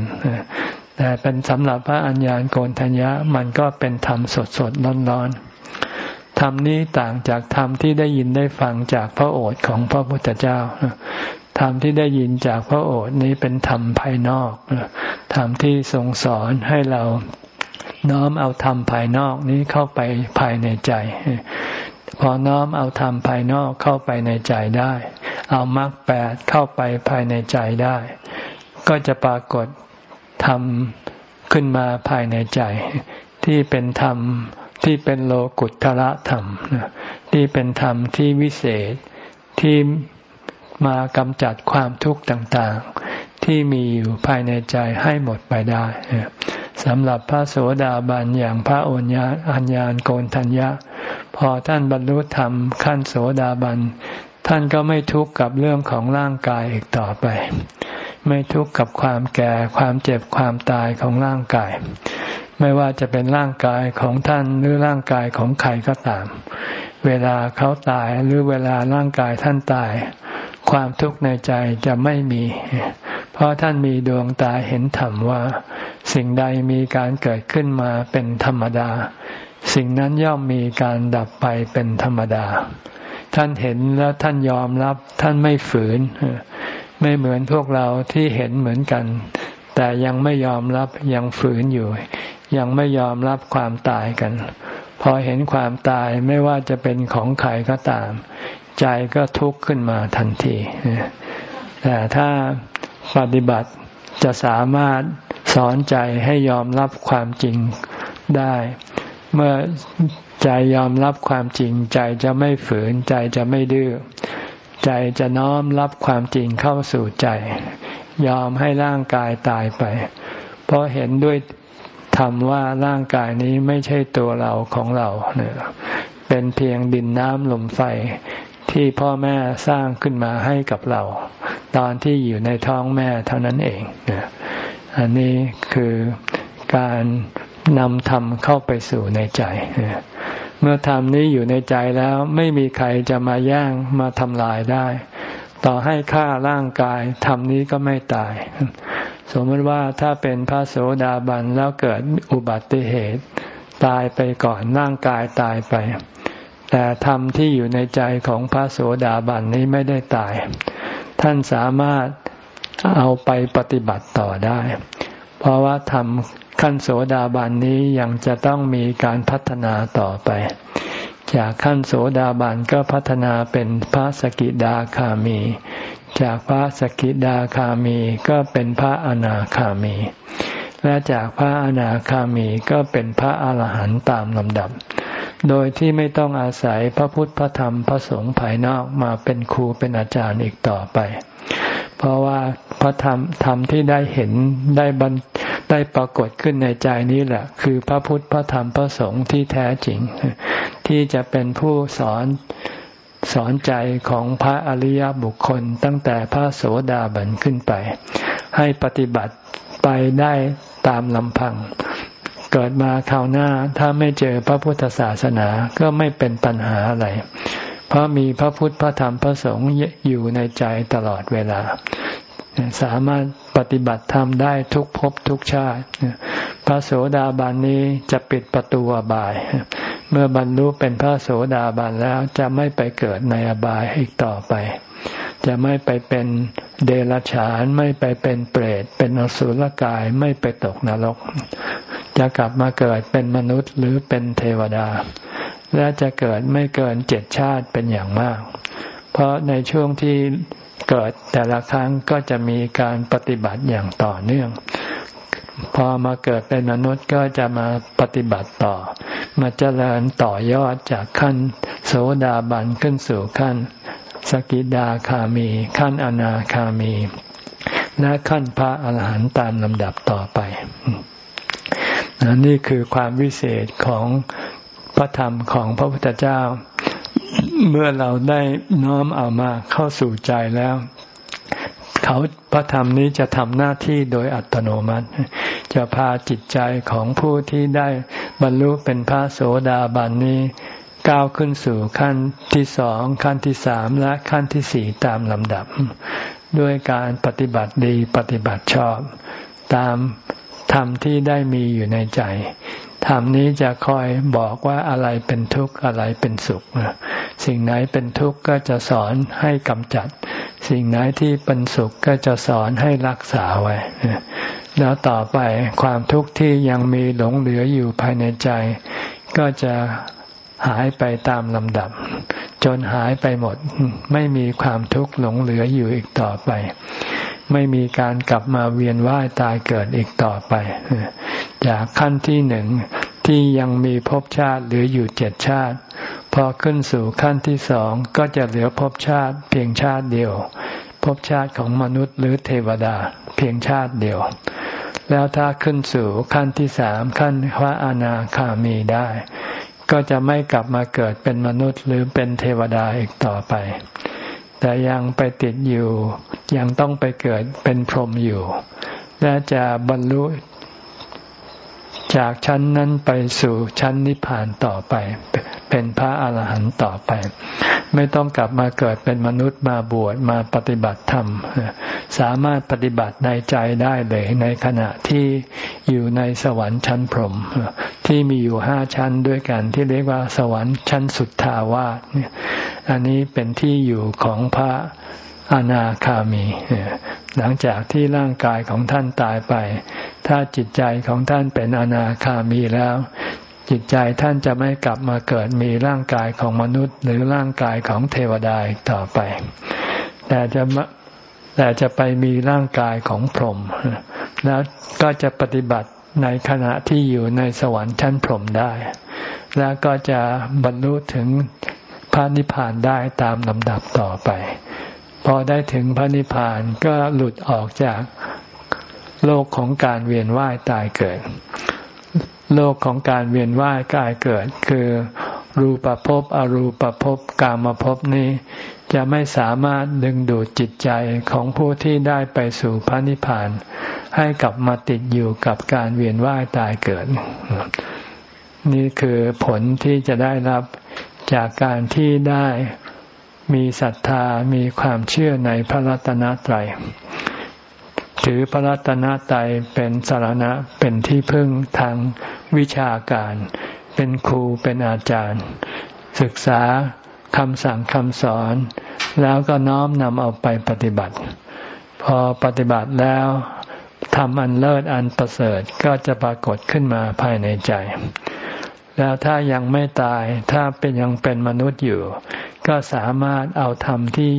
แต่เป็นสำหรับพระอัญญาณโกนทัญญะมันก็เป็นธรรมสดสดร้อนร้อน ธรรมนี้ต่างจากธรรมที่ได้ยินได้ฟังจากพระโอษฐ์ของพระพุทธเจ้าธรรมที่ได้ยินจากพระโอษฐ์นี้เป็นธรรมภายนอกธรรมที่ทรงสอนให้เราน้อมเอาธรรมภายนอกนี้เข้าไปภายในใจ พอน้อมเอาธรรมภายนอกเข้าไปในใจได้ เอามรรคแปดเข้าไปภายในใจได้ ก็จะปรากฏธรรมขึ้นมาภายในใจ ที่เป็นธรรม ที่เป็นโลกุตระธรรมที่เป็นธรรมที่วิเศษที่มากำจัดความทุกข์ต่างๆ ที่มีอยู่ภายในใจให้หมดไปได้สำหรับพระโสดาบันอย่างพระโอญาอัญญาณโกนทัญญะ พอท่านบรรลุธรรมขั้นโสดาบัน ท่านก็ไม่ทุกข์กับเรื่องของร่างกายอีกต่อไป ไม่ทุกข์กับความแก่ความเจ็บความตายของร่างกาย ไม่ว่าจะเป็นร่างกายของท่านหรือร่างกายของใครก็ตาม เวลาเขาตายหรือเวลาร่างกายท่านตาย ความทุกข์ในใจจะไม่มี เพราะท่านมีดวงตาเห็นธรรมว่า สิ่งใดมีการเกิดขึ้นมาเป็นธรรมดา สิ่งนั้นย่อมมีการดับไปเป็นธรรมดา ท่านเห็นแล้วท่านยอมรับท่านไม่ฝืน ไม่เหมือนพวกเราที่เห็นเหมือนกัน แต่ยังไม่ยอมรับยังฝืนอยู่ ยังไม่ยอมรับความตายกัน พอเห็นความตายไม่ว่าจะเป็นของใครก็ตาม ใจก็ทุกข์ขึ้นมาทันทีแต่ถ้าปฏิบัติจะสามารถสอนใจให้ยอมรับความจริงได้ เมื่อใจยอมรับความจริง ใจจะไม่ฝืนใจจะไม่ดื้อใจจะน้อมรับความจริงเข้าสู่ใจ ยอมให้ร่างกายตายไป เพราะเห็นด้วย ธรรมว่าร่างกายนี้ไม่ใช่ตัวเราของเราเนี่ยเป็นเพียงดินน้ำลมไฟที่พ่อแม่สร้างขึ้นมาให้กับเรา ตอนที่อยู่ในท้องแม่เท่านั้นเองอันนี้คือการนำธรรมเข้าไปสู่ในใจ เมื่อธรรมนี้อยู่ในใจแล้วไม่มีใครจะมาแย่งมาทำลายได้ ต่อให้ฆ่าร่างกายธรรมนี้ก็ไม่ตาย สมมติว่าถ้าเป็นพระโสดาบันแล้วเกิดอุบัติเหตุ ตายไปก่อนร่างกายตายไป แต่ธรรมที่อยู่ในใจของพระโสดาบันนี้ไม่ได้ตาย ท่านสามารถเอาไปปฏิบัติต่อได้ เพราะว่าธรรมขั้นโสดาบันนี้ยังจะต้องมีการพัฒนาต่อไป จากขั้นโสดาบันก็พัฒนาเป็นพระสกิดาคามี จากพระสกิดาคามีก็เป็นพระอนาคามี และจากพระอนาคามีก็เป็นพระอาหารหันต์ตามลำดับ โดยที่ไม่ต้องอาศัยพระพุทธพระธรรมพระสงฆ์ภายนอกมาเป็นครูเป็นอาจารย์อีกต่อไป เพราะว่าพระธรรมธรรมที่ได้เห็นได้บรรได้ปรากฏขึ้นในใจนี้แหละ คือพระพุทธพระธรรมพระสงฆ์ที่แท้จริง ที่จะเป็นผู้สอน สอนใจของพระอริยบุคคลตั้งแต่พระโสดาบันขึ้นไป ให้ปฏิบัติไปได้ตามลำพัง เกิดมาคราวหน้าถ้าไม่เจอพระพุทธศาสนาก็ไม่เป็นปัญหาอะไร เพราะมีพระพุทธพระธรรมพระสงฆ์อยู่ในใจตลอดเวลา สามารถปฏิบัติธรรมได้ทุกภพทุกชาติ พระโสดาบันนี้จะปิดประตูอบาย เมื่อบรรลุเป็นพระโสดาบันแล้วจะไม่ไปเกิดในอบายอีกต่อไป จะไม่ไปเป็นเดรัจฉาน ไม่ไปเป็นเปรต เป็นอสุรกายไม่ไปตกนรก จะกลับมาเกิดเป็นมนุษย์หรือเป็นเทวดา และจะเกิดไม่เกินเจ็ดชาติเป็นอย่างมาก เพราะในช่วงที่เกิดแต่ละครั้งก็จะมีการปฏิบัติอย่างต่อเนื่องพอมาเกิดเป็นมนุษย์ก็จะมาปฏิบัติต่อ มาเจริญต่อยอดจากขั้น โสดาบันขึ้นสู่ขั้น สกิดาคามี ขั้นอนาคามี และขั้นพระอาหารหันต์ตามลำดับต่อไปนี่คือความวิเศษของพระธรรมของพระพุทธเจ้า เมื่อเราได้น้อมเอามาเข้าสู่ใจแล้ว เขาพระธรรมนี้จะทำหน้าที่โดยอัตโนมัติ จะพาจิตใจของผู้ที่ได้บรรลุเป็นพระโสดาบันนี้ก้าวขึ้นสู่ขั้นที่สองขั้นที่สามและขั้นที่สี่ตามลำดับ ด้วยการปฏิบัติดีปฏิบัติชอบ ตามธรรมที่ได้มีอยู่ในใจธรรมนี้จะคอยบอกว่าอะไรเป็นทุกข์อะไรเป็นสุข สิ่งไหนเป็นทุกข์ก็จะสอนให้กำจัด สิ่งไหนที่เป็นสุขก็จะสอนให้รักษาไว้ แล้วต่อไปความทุกข์ที่ยังมีหลงเหลืออยู่ภายในใจ ก็จะหายไปตามลำดับ จนหายไปหมด ไม่มีความทุกข์หลงเหลืออยู่อีกต่อไป ไม่มีการกลับมาเวียนว่ายตายเกิดอีกต่อไป จากขั้นที่หนึ่งที่ยังมีภพชาติเหลืออยู่เจ็ดชาติ พอขึ้นสู่ขั้นที่สองก็จะเหลือภพชาติเพียงชาติเดียวภพชาติของมนุษย์หรือเทวดาเพียงชาติเดียว แล้วถ้าขึ้นสู่ขั้นที่สามขั้นพระอนาคามีได้ ก็จะไม่กลับมาเกิดเป็นมนุษย์หรือเป็นเทวดาอีกต่อไป แต่ยังไปติดอยู่ยังต้องไปเกิดเป็นพรหมอยู่ และจะบรรลุ จากชั้นนั้นไปสู่ชั้นนิพพานต่อไป เป็นพระอาหารหันต์ต่อไป ไม่ต้องกลับมาเกิดเป็นมนุษย์มาบวชมาปฏิบัติธรรม สามารถปฏิบัติในใจได้เลยในขณะที่อยู่ในสวรรค์ชั้นพรหมที่มีอยู่ห้าชั้นด้วยกันที่เรียกว่าสวรรค์ชั้นสุดทาวาสอันนี้เป็นที่อยู่ของพระอนาคามี หลังจากที่ร่างกายของท่านตายไป ถ้าจิตใจของท่านเป็นอนาคามีแล้ว จิตใจท่านจะไม่กลับมาเกิดมีร่างกายของมนุษย์ หรือร่างกายของเทวดาต่อไป แต่จะแต่จะไปมีร่างกายของพรหมแล้วก็จะปฏิบัติในขณะที่อยู่ในสวรรค์ชั้นพรหมได้ แล้วก็จะบรรลุถึงพระนิพพานได้ตามลำดับต่อไป พอได้ถึงพระนิพพานก็หลุดออกจาก โลกของการเวียนว่ายตายเกิด โลกของการเวียนว่ายกายเกิด คือรูปภพอรูปภพกามภพนี้ จะไม่สามารถดึงดูดจิตใจของผู้ที่ได้ไปสู่พระนิพพาน ให้กลับมาติดอยู่กับการเวียนว่ายตายเกิด นี่คือผลที่จะได้รับจากการที่ได้มีศรัทธามีความเชื่อในพระรัตนตรัย ถือพระรัตนตรัยเป็นสารณะเป็นที่พึ่งทางวิชาการ เป็นครูเป็นอาจารย์ ศึกษาคำสั่งคำสอน แล้วก็น้อมนำเอาไปปฏิบัติ พอปฏิบัติแล้วทำอันเลิศอันประเสริฐก็จะปรากฏขึ้นมาภายในใจ แล้วถ้ายังไม่ตายถ้าเป็นยังเป็นมนุษย์อยู่ ก็สามารถเอาธรรมที่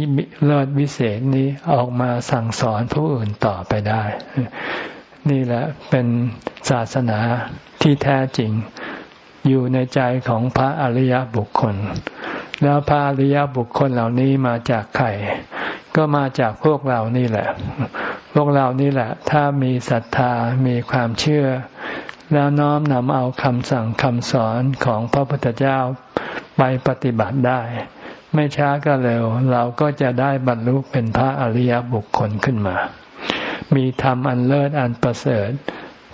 เลิศวิเศษนี้ออกมาสั่งสอนผู้อื่นต่อไปได้ นี่แหละเป็นศาสนาที่แท้จริงอยู่ในใจของพระอริยบุคคล แล้วพระอริยบุคคลเหล่านี้มาจากใครก็มาจากพวกเรานี่แหละ พวกเรานี่แหละ ถ้ามีศรัทธามีความเชื่อ แล้วน้อมนำเอาคำสั่งคำสอนของพระพุทธเจ้าไปปฏิบัติได้ ไม่ช้าก็เร็ว เราก็จะได้บรรลุเป็นพระอริยบุคคลขึ้นมา มีธรรมอันเลิศอันประเสริฐ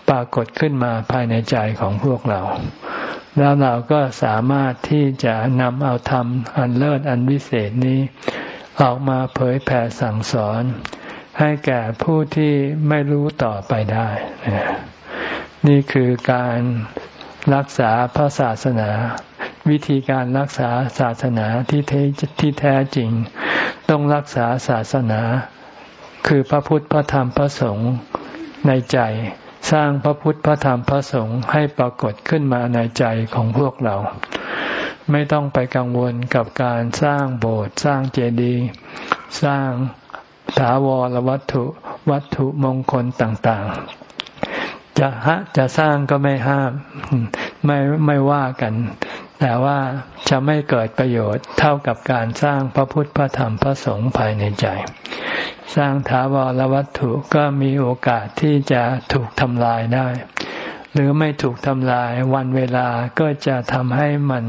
ปรากฏขึ้นมาภายในใจของพวกเรา แล้วเราก็สามารถที่จะนำเอาธรรมอันเลิศอันวิเศษนี้ ออกมาเผยแผ่สั่งสอน ให้แก่ผู้ที่ไม่รู้ต่อไปได้ นี่คือการรักษาพระศาสนา วิธีการรักษาศาสนาที่แท้ที่แท้จริง ต้องรักษาศาสนา คือพระพุทธพระธรรมพระสงฆ์ในใจ สร้างพระพุทธพระธรรมพระสงฆ์ให้ปรากฏขึ้นมาในใจของพวกเรา ไม่ต้องไปกังวลกับการสร้างโบสถ์สร้างเจดีย์สร้างถาวรวัตถุวัตถุมงคลต่างๆ จะฮะจะสร้างก็ไม่ห้าม ไม่ไม่ว่ากัน แต่ว่าจะไม่เกิดประโยชน์เท่ากับการสร้างพระพุทธพระธรรมพระสงฆ์ภายในใจ สร้างถาวรวัตถุก็มีโอกาสที่จะถูกทำลายได้ หรือไม่ถูกทำลายวันเวลาก็จะทำให้มัน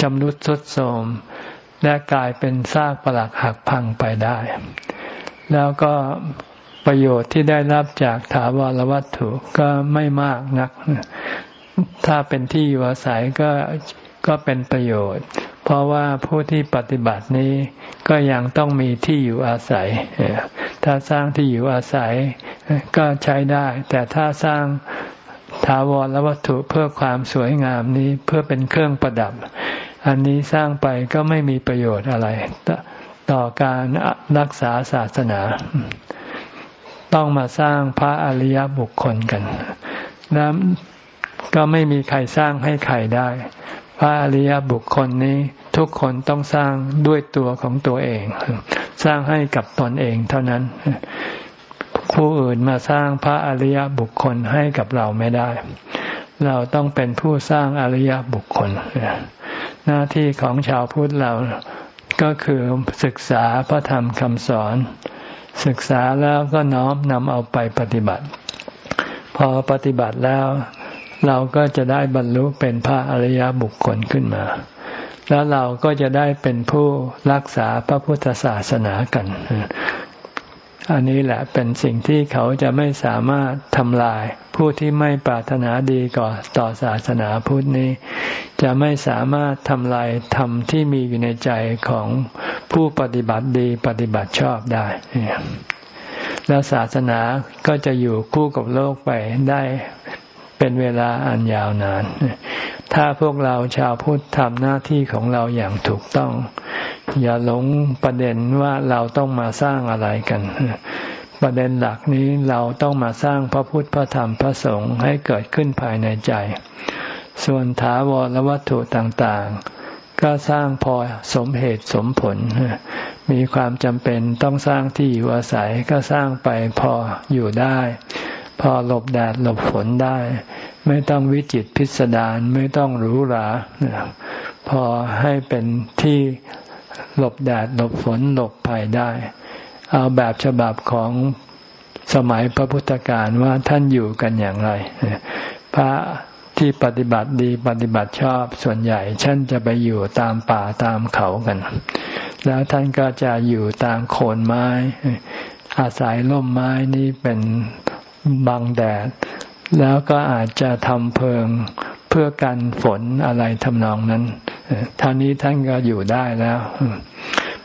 จำรุดทรุดโทรมและกลายเป็นซากปรักหักพังไปได้ แล้วก็ประโยชน์ที่ได้รับจากถาวรวัตถุก็ไม่มากนัก ถ้าเป็นที่อยู่อาศัยก็ ก็เป็นประโยชน์ เพราะว่าผู้ที่ปฏิบัตินี้ก็ยังต้องมีที่อยู่อาศัย ถ้าสร้างที่อยู่อาศัยก็ใช้ได้ แต่ถ้าสร้างถาวรและวัตถุเพื่อความสวยงามนี้เพื่อเป็นเครื่องประดับ อันนี้สร้างไปก็ไม่มีประโยชน์อะไร ต่อการรักษาศาสนา ต้องมาสร้างพระอริยบุคคลกันแล้วก็ไม่มีใครสร้างให้ใครได้ พระอริยบุคคลนี้ทุกคนต้องสร้างด้วยตัวของตัวเอง สร้างให้กับตนเองเท่านั้น ผู้อื่นมาสร้างพระอริยบุคคลให้กับเราไม่ได้ เราต้องเป็นผู้สร้างอริยบุคคล หน้าที่ของชาวพุทธเราก็คือศึกษาพระธรรมคำสอน ศึกษาแล้วก็น้อมนำเอาไปปฏิบัติ พอปฏิบัติแล้ว เราก็จะได้บรรลุเป็นพระอริยบุคคลขึ้นมา แล้วเราก็จะได้เป็นผู้รักษาพระพุทธศาสนากัน อันนี้แหละเป็นสิ่งที่เขาจะไม่สามารถทำลาย ผู้ที่ไม่ปรารถนาดีก่อต่อศาสนาพุทธนี้ จะไม่สามารถทำลายธรรมที่มีอยู่ในใจของผู้ปฏิบัติดีปฏิบัติชอบได้แล้วศาสนาก็จะอยู่คู่กับโลกไปได้ เป็นเวลาอันยาวนาน ถ้าพวกเราชาวพุทธทำหน้าที่ของเราอย่างถูกต้อง อย่าหลงประเด็นว่าเราต้องมาสร้างอะไรกัน ประเด็นหลักนี้เราต้องมาสร้างพระพุทธพระธรรมพระสงฆ์ให้เกิดขึ้นภายในใจ ส่วนถาวรวัตถุต่างๆ ก็สร้างพอสมเหตุสมผล มีความจำเป็นต้องสร้างที่อยู่อาศัยก็สร้างไปพออยู่ได้ พอหลบแดดหลบฝนได้ ไม่ต้องวิจิตพิสดารไม่ต้องหรูหราพอให้เป็นที่หลบแดดหลบฝนหลบภัยได้ เอาแบบฉบับของสมัยพระพุทธการว่าท่านอยู่กันอย่างไร พระที่ปฏิบัติดีปฏิบัติชอบส่วนใหญ่ท่านจะไปอยู่ตามป่าตามเขากัน แล้วท่านก็จะอยู่ตามโคนไม้ อาศัยร่มไม้นี้เป็น บังแดด แล้วก็อาจจะทำเพิงเพื่อกันฝนอะไรทำนองนั้นท่านี้ท่านก็อยู่ได้แล้ว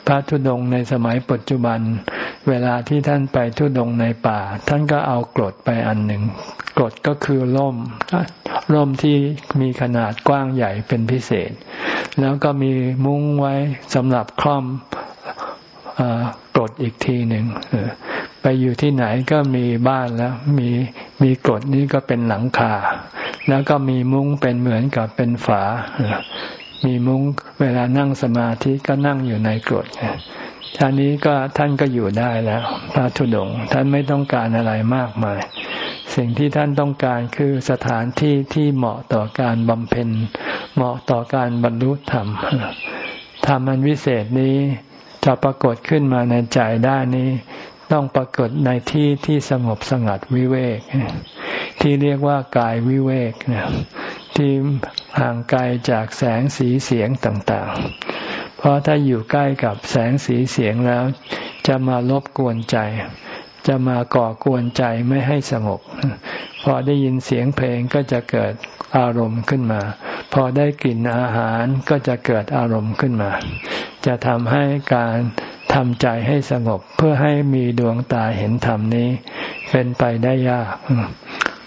พระธุดงในสมัยปัจจุบัน เวลาที่ท่านไปธุดงในป่า ท่านก็เอากรดไปอันหนึ่งกรดก็คือร่มร่มที่มีขนาดกว้างใหญ่เป็นพิเศษ แล้วก็มีมุ้งไว้สำหรับคล่อมกรดอีกทีหนึ่ง ไปอยู่ที่ไหนก็มีบ้านแล้ว มีมีกรดนี้ก็เป็นหลังคา แล้วก็มีมุ้งเป็นเหมือนกับเป็นฝา มีมุ้งเวลานั่งสมาธิก็นั่งอยู่ในกรดท่านี้ก็ท่านก็อยู่ได้แล้วพระธุดงท่านไม่ต้องการอะไรมากมาย สิ่งที่ท่านต้องการคือสถานที่ที่เหมาะต่อการบำเพ็ญ เหมาะต่อการบรรลุธรรมธรรมอันวิเศษนี้จะปรากฏขึ้นมาในใจได้นี้ ต้องปรากฏในที่ที่สงบสงัดวิเวก ที่เรียกว่ากายวิเวกที่ห่างไกลจากแสงสีเสียงต่างๆ เพราะถ้าอยู่ใกล้กับแสงสีเสียงแล้ว จะมารบกวนใจ จะมาก่อกวนใจไม่ให้สงบ พอได้ยินเสียงเพลงก็จะเกิดอารมณ์ขึ้นมา พอได้กลิ่นอาหารก็จะเกิดอารมณ์ขึ้นมา จะทำให้การ ทำใจให้สงบเพื่อให้มีดวงตาเห็นธรรมนี้ เป็นไปได้ยาก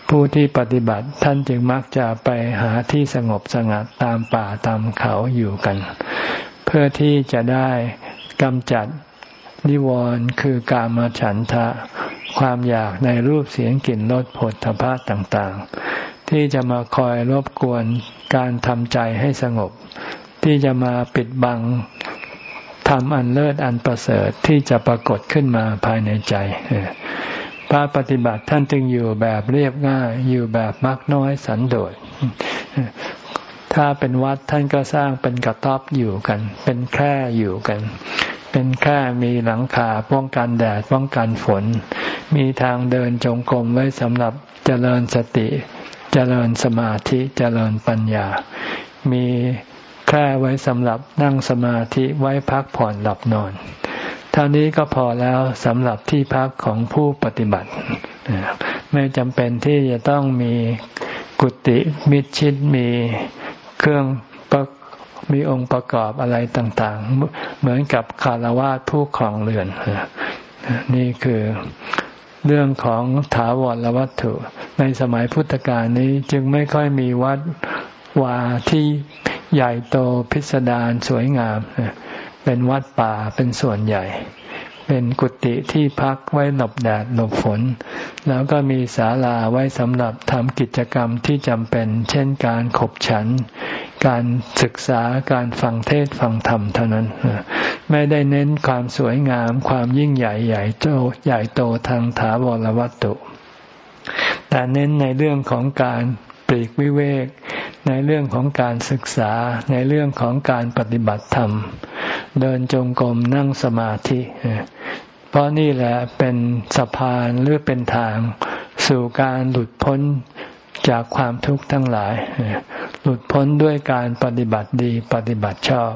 ผู้ที่ปฏิบัติท่านจึงมักจะไปหาที่สงบสงัดตามป่าตามเขาอยู่กัน เพื่อที่จะได้กำจัดนิวรณ์คือกามฉันทะ ความอยากในรูปเสียงกลิ่นรสผลทพะต่างๆ ที่จะมาคอยรบกวนการทำใจให้สงบ ที่จะมาปิดบัง ทำอันเลิศอันประเสริฐที่จะปรากฏขึ้นมาภายในใจพระปฏิบัติท่านจึงอยู่แบบเรียบง่าย อยู่แบบมักน้อยสันโดษถ้าเป็นวัดท่านก็สร้างเป็นกระต๊อบอยู่กัน เป็นแคร่อยู่กัน เป็นแค่มีหลังคาป้องกันแดดป้องกันฝน มีทางเดินจงกรมไว้สำหรับเจริญสติ เจริญสมาธิเจริญปัญญา มี แค่ไว้สำหรับนั่งสมาธิไว้พักผ่อนหลับนอนเท่านี้ก็พอแล้วสำหรับที่พักของผู้ปฏิบัติ ไม่จำเป็นที่จะต้องมีกุฏิมิดชิดมีเครื่องมีองค์ประกอบอะไรต่าง ๆ เหมือนกับคารวาสผู้ของเรือน นี่คือเรื่องของถาวรวัตถุ ในสมัยพุทธกาลนี้จึงไม่ค่อยมีวัด วาที่ใหญ่โตพิสดารสวยงาม เป็นวัดป่าเป็นส่วนใหญ่ เป็นกุฏิที่พักไว้หลบแดดหลบฝน แล้วก็มีศาลาไว้สำหรับทำกิจกรรมที่จำเป็น เช่นการขบฉัน การศึกษาการฟังเทศฟังธรรมเท่านั้น ไม่ได้เน้นความสวยงามความยิ่งใหญ่ใหญ่โตใหญ่โตทางถาวรวัตถุแต่เน้นในเรื่องของการ ลีกวิเวก ในเรื่องของการศึกษา ในเรื่องของการปฏิบัติธรรม เดินจงกรมนั่งสมาธิ เพราะนี่แหละเป็นสะพานหรือเป็นทาง สู่การหลุดพ้นจากความทุกข์ทั้งหลาย หลุดพ้นด้วยการปฏิบัติดีปฏิบัติชอบ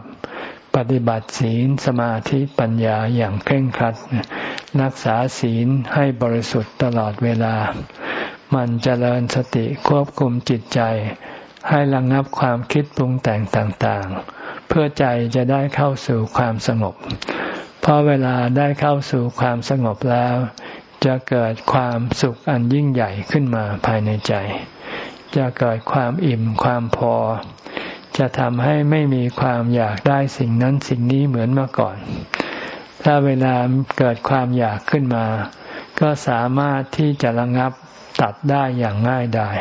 ปฏิบัติศีลสมาธิปัญญาอย่างเคร่งครัด รักษาศีลให้บริสุทธิ์ตลอดเวลา มันเจริญสติควบคุมจิตใจ ให้ระงงับความคิดปรุงแต่งต่างๆ เพื่อใจจะได้เข้าสู่ความสงบ เพราะเวลาได้เข้าสู่ความสงบแล้ว จะเกิดความสุขอันยิ่งใหญ่ขึ้นมาภายในใจ จะเกิดความอิ่มความพอ จะทำให้ไม่มีความอยากได้สิ่งนั้นสิ่งนี้เหมือนเมื่อก่อน ถ้าเวลาเกิดความอยากขึ้นมา ก็สามารถที่จะระงับ ตัดได้อย่างง่ายดาย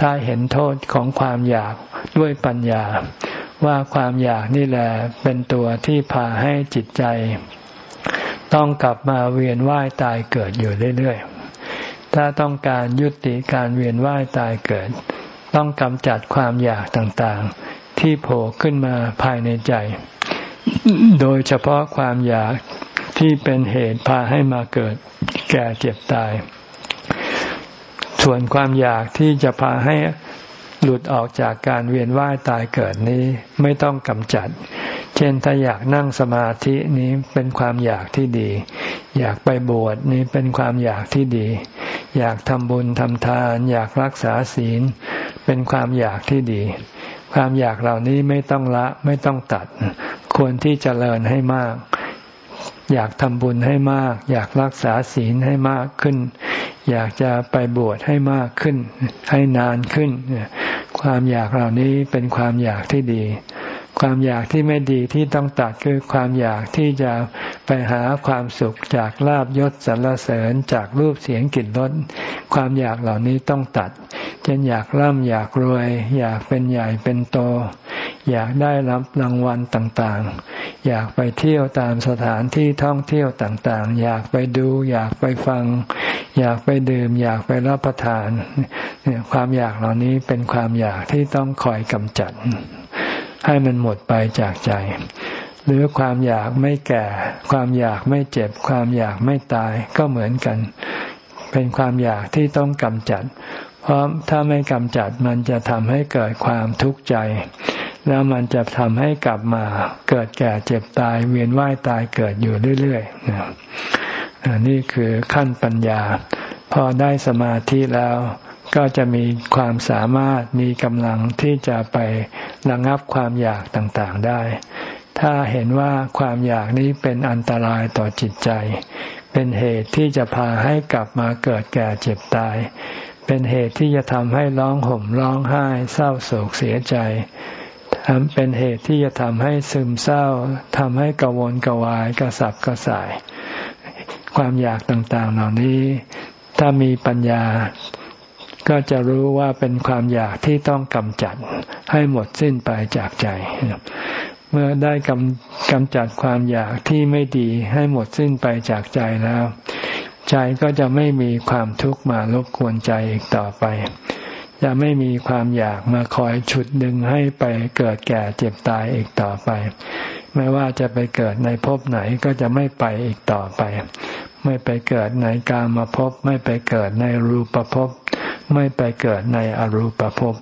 ถ้าเห็นโทษของความอยากด้วยปัญญา ว่าความอยากนี่แหละเป็นตัวที่พาให้จิตใจ ต้องกลับมาเวียนว่ายตายเกิดอยู่เรื่อยๆ ถ้าต้องการยุติการเวียนว่ายตายเกิด ต้องกำจัดความอยากต่างๆ ที่โผล่ขึ้นมาภายในใจ โดยเฉพาะความอยากที่เป็นเหตุพาให้มาเกิดแก่เจ็บตาย ส่วนความอยากที่จะพาให้หลุดออกจากการเวียนว่ายตายเกิดนี้ไม่ต้องกำจัด เช่นถ้าอยากนั่งสมาธินี้เป็นความอยากที่ดี อยากไปบวชนี้เป็นความอยากที่ดี อยากทำบุญทำทาน อยากรักษาศีล เป็นความอยากที่ดี ความอยากเหล่านี้ไม่ต้องละไม่ต้องตัด ควรที่จเจริญให้มาก อยากทำบุญให้มาก อยากรักษาศีลให้มากขึ้น อยากจะไปบวชให้มากขึ้น ให้นานขึ้น ความอยากเหล่านี้เป็นความอยากที่ดี ความอยากที่ไม่ดีที่ต้องตัดคือความอยากที่จะไปหาความสุขจากลาบยศสรรเสริญจากรูปเสียงกลิ่นรสความอยากเหล่านี้ต้องตัดเช่นอยากร่ำอยากรวย อยากเป็นใหญ่เป็นโต อยากได้รับรางวัลต่างๆ อยากไปเที่ยวตามสถานที่ท่องเที่ยวต่างๆ อยากไปดู อยากไปฟัง อยากไปดื่ม อยากไปรับประทาน ความอยากเหล่านี้เป็นความอยากที่ต้องคอยกำจัด ให้มันหมดไปจากใจ หรือความอยากไม่แก่ ความอยากไม่เจ็บ ความอยากไม่ตายก็เหมือนกัน เป็นความอยากที่ต้องกำจัด เพราะถ้าไม่กำจัดมันจะทำให้เกิดความทุกข์ใจ แล้วมันจะทำให้กลับมาเกิดแก่เจ็บตายเวียนว่ายตายเกิดอยู่เรื่อยๆนะนี่คือขั้นปัญญา พอได้สมาธิแล้ว ก็จะมีความสามารถมีกำลังที่จะไประงับความอยากต่างๆได้ ถ้าเห็นว่าความอยากนี้เป็นอันตรายต่อจิตใจ เป็นเหตุที่จะพาให้กลับมาเกิดแก่เจ็บตาย เป็นเหตุที่จะทำให้ร้องห่มร้องไห้เศร้าโศกเสียใจทำเป็นเหตุที่จะทำให้ซึมเศร้าทำให้กังวนกวายกระสับกระส่าย ความอยากต่างๆ เหล่านี้ ถ้ามีปัญญา ก็จะรู้ว่าเป็นความอยากที่ต้องกำจัดให้หมดสิ้นไปจากใจ เมื่อได้กำกำจัดความอยากที่ไม่ดีให้หมดสิ้นไปจากใจแล้ว ใจก็จะไม่มีความทุกข์มารบกวนใจอีกต่อไป จะไม่มีความอยากมาคอยฉุดดึงให้ไปเกิดแก่เจ็บตายอีกต่อไป ไม่ว่าจะไปเกิดในภพไหนก็จะไม่ไปอีกต่อไป ไม่ไปเกิดในกามาภพไม่ไปเกิดในรูปภพ ไม่ไปเกิดในอรูปภพ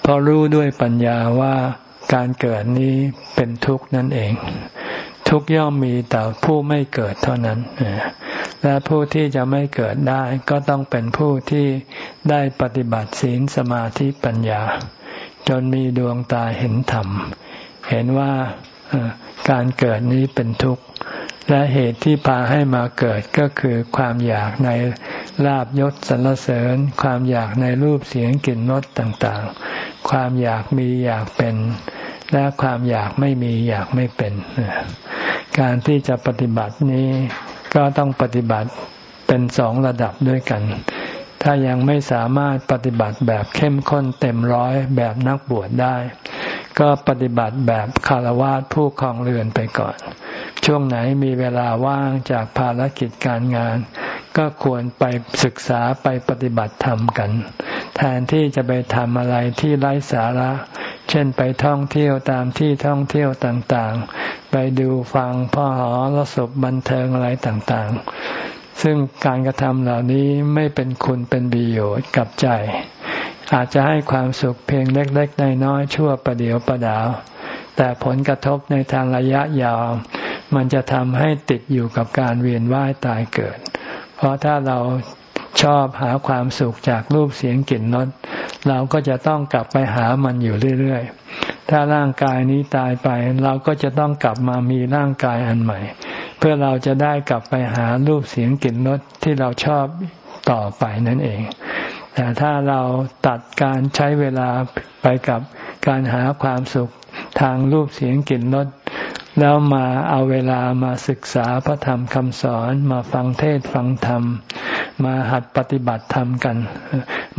เพราะรู้ด้วยปัญญาว่าการเกิดนี้เป็นทุกข์นั่นเอง ทุกย่อมมีแต่ผู้ไม่เกิดเท่านั้น และผู้ที่จะไม่เกิดได้ก็ต้องเป็นผู้ที่ได้ปฏิบัติศีลสมาธิปัญญา จนมีดวงตาเห็นธรรม เห็นว่าการเกิดนี้เป็นทุกข์ และเหตุที่พาให้มาเกิดก็คือความอยากใน ลาบยศสรรเสริญ ความอยากในรูปเสียงกลิ่นรสต่างๆ ความอยากมีอยากเป็น และความอยากไม่มีอยากไม่เป็น การที่จะปฏิบัตินี้ก็ต้องปฏิบัติเป็นสองระดับด้วยกัน ถ้ายังไม่สามารถปฏิบัติแบบเข้มข้นเต็มร้อยแบบนักบวชได้ ก็ปฏิบัติแบบคารวะผู้คลองเรือนไปก่อน ช่วงไหนมีเวลาว่างจากภารกิจการงาน ก็ควรไปศึกษาไปปฏิบัติธรรมกัน แทนที่จะไปทำอะไรที่ไร้สาระ เช่นไปท่องเที่ยวตามที่ท่องเที่ยวต่างๆ ไปดูฟังพ่อหอรสบบันเทิงอะไรต่างๆ ซึ่งการกระทำเหล่านี้ไม่เป็นคุณเป็นประโยชน์กับใจ อาจจะให้ความสุขเพียงเล็กๆน้อยๆชั่วประเดียวประดาว แต่ผลกระทบในทางระยะยาว มันจะทำให้ติดอยู่กับการเวียนว่ายตายเกิด เพราะถ้าเราชอบหาความสุขจากรูปเสียงกลิ่นรสเราก็จะต้องกลับไปหามันอยู่เรื่อยๆ ถ้าร่างกายนี้ตายไป เราก็จะต้องกลับมามีร่างกายอันใหม่ เพื่อเราจะได้กลับไปหารูปเสียงกลิ่นรสที่เราชอบต่อไปนั่นเอง แต่ถ้าเราตัดการใช้เวลาไปกับการหาความสุข ทางรูปเสียงกลิ่นรสแล้วมาเอาเวลามาศึกษาพระธรรมคำสอนมาฟังเทศฟังธรรม มาหัดปฏิบัติธรรมกัน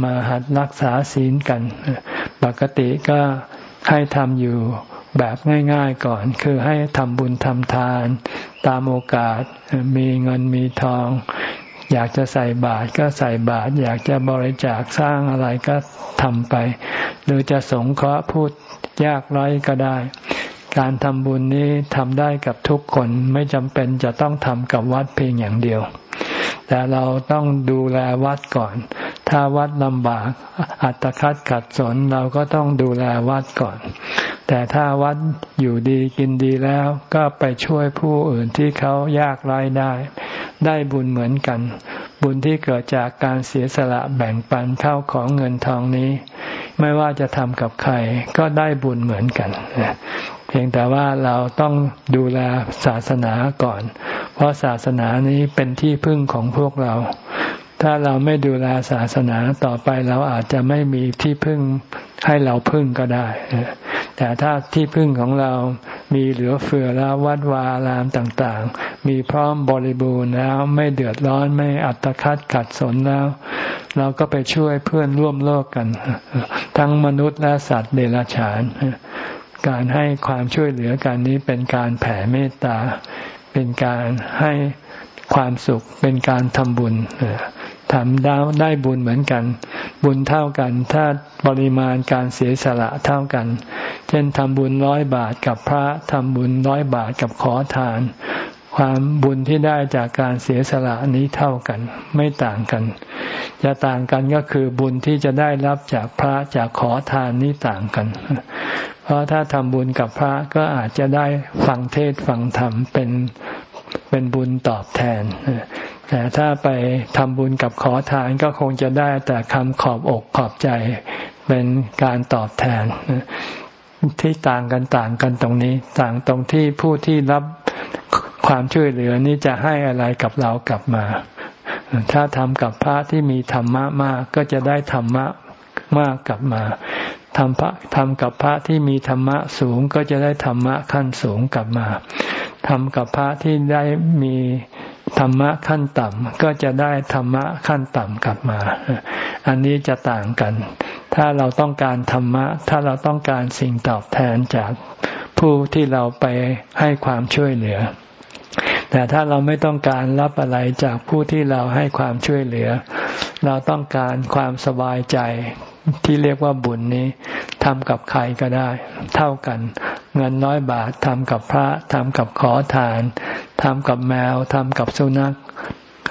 มาหัดรักษาศีลกัน ปกติก็ให้ทำอยู่แบบง่ายๆก่อน คือให้ทำบุญทำทาน ตามโอกาสมีเงินมีทอง อยากจะใส่บาตรก็ใส่บาตรอยากจะบริจาคสร้างอะไรก็ทำไป หรือจะสงเคราะห์พูด ยากไร้ก็ได้ การทำบุญนี้ทำได้กับทุกคนไม่จำเป็นจะต้องทำกับวัดเพียงอย่างเดียว แต่เราต้องดูแลวัดก่อน ถ้าวัดลำบากอัตคัดขัดสนเราก็ต้องดูแลวัดก่อน แต่ถ้าวัดอยู่ดีกินดีแล้วก็ไปช่วยผู้อื่นที่เขายากไร้ได้ ได้บุญเหมือนกัน บุญที่เกิดจากการเสียสละแบ่งปันเข้าของเงินทองนี้ ไม่ว่าจะทำกับใครก็ได้บุญเหมือนกันเพียงแต่ว่าเราต้องดูแลศาสนาก่อน เพราะศาสนานี้เป็นที่พึ่งของพวกเรา ถ้าเราไม่ดูแลศาสนาต่อไปเราอาจจะไม่มีที่พึ่งให้เราพึ่งก็ได้ แต่ถ้าที่พึ่งของเรามีเหลือเฟือแล้ววัดวาลามต่างๆ มีพร้อมบริบูรณ์แล้วไม่เดือดร้อนไม่อัตคัดขัดสนแล้ว เราก็ไปช่วยเพื่อนร่วมโลกกัน ทั้งมนุษย์และสัตว์เดรัจฉาน การให้ความช่วยเหลือกันนี้เป็นการแผ่เมตตา เป็นการให้ความสุขเป็นการทำบุญ ทำได้ได้บุญเหมือนกัน บุญเท่ากัน ถ้าปริมาณการเสียสละเท่ากัน เช่นทำบุญร้อยบาทกับพระทำบุญร้อยบาทกับขอทาน ความบุญที่ได้จากการเสียสละนี้เท่ากัน ไม่ต่างกัน จะต่างกันก็คือบุญที่จะได้รับจากพระจากขอทานนี้ต่างกัน เพราะถ้าทำบุญกับพระก็อาจจะได้ฟังเทศฟังธรรมเป็นเป็นบุญตอบแทน แต่ถ้าไปทำบุญกับขอทานก็คงจะได้แต่คำขอบอกขอบใจเป็นการตอบแทนที่ต่างกันต่างกันตรงนี้ ต่างตรงที่ผู้ที่รับความช่วยเหลือนี้จะให้อะไรกับเรากลับมา ถ้าทำกับพระที่มีธรรมะมากก็จะได้ธรรมะมากกลับมาทำพระทำกับพระที่มีธรรมะสูงก็จะได้ธรรมะขั้นสูงกลับมาทำกับพระที่ได้มี ธรรมะขั้นต่ำก็จะได้ธรรมะขั้นต่ำกลับมา อันนี้จะต่างกัน ถ้าเราต้องการธรรมะ ถ้าเราต้องการสิ่งตอบแทนจากผู้ที่เราไปให้ความช่วยเหลือ แต่ถ้าเราไม่ต้องการรับอะไรจากผู้ที่เราให้ความช่วยเหลือ เราต้องการความสบายใจ ที่เรียกว่าบุญนี้ทำกับใครก็ได้ เท่ากัน เงินน้อยบาททำกับพระทำกับขอทานทำกับแมวทำกับสุนัข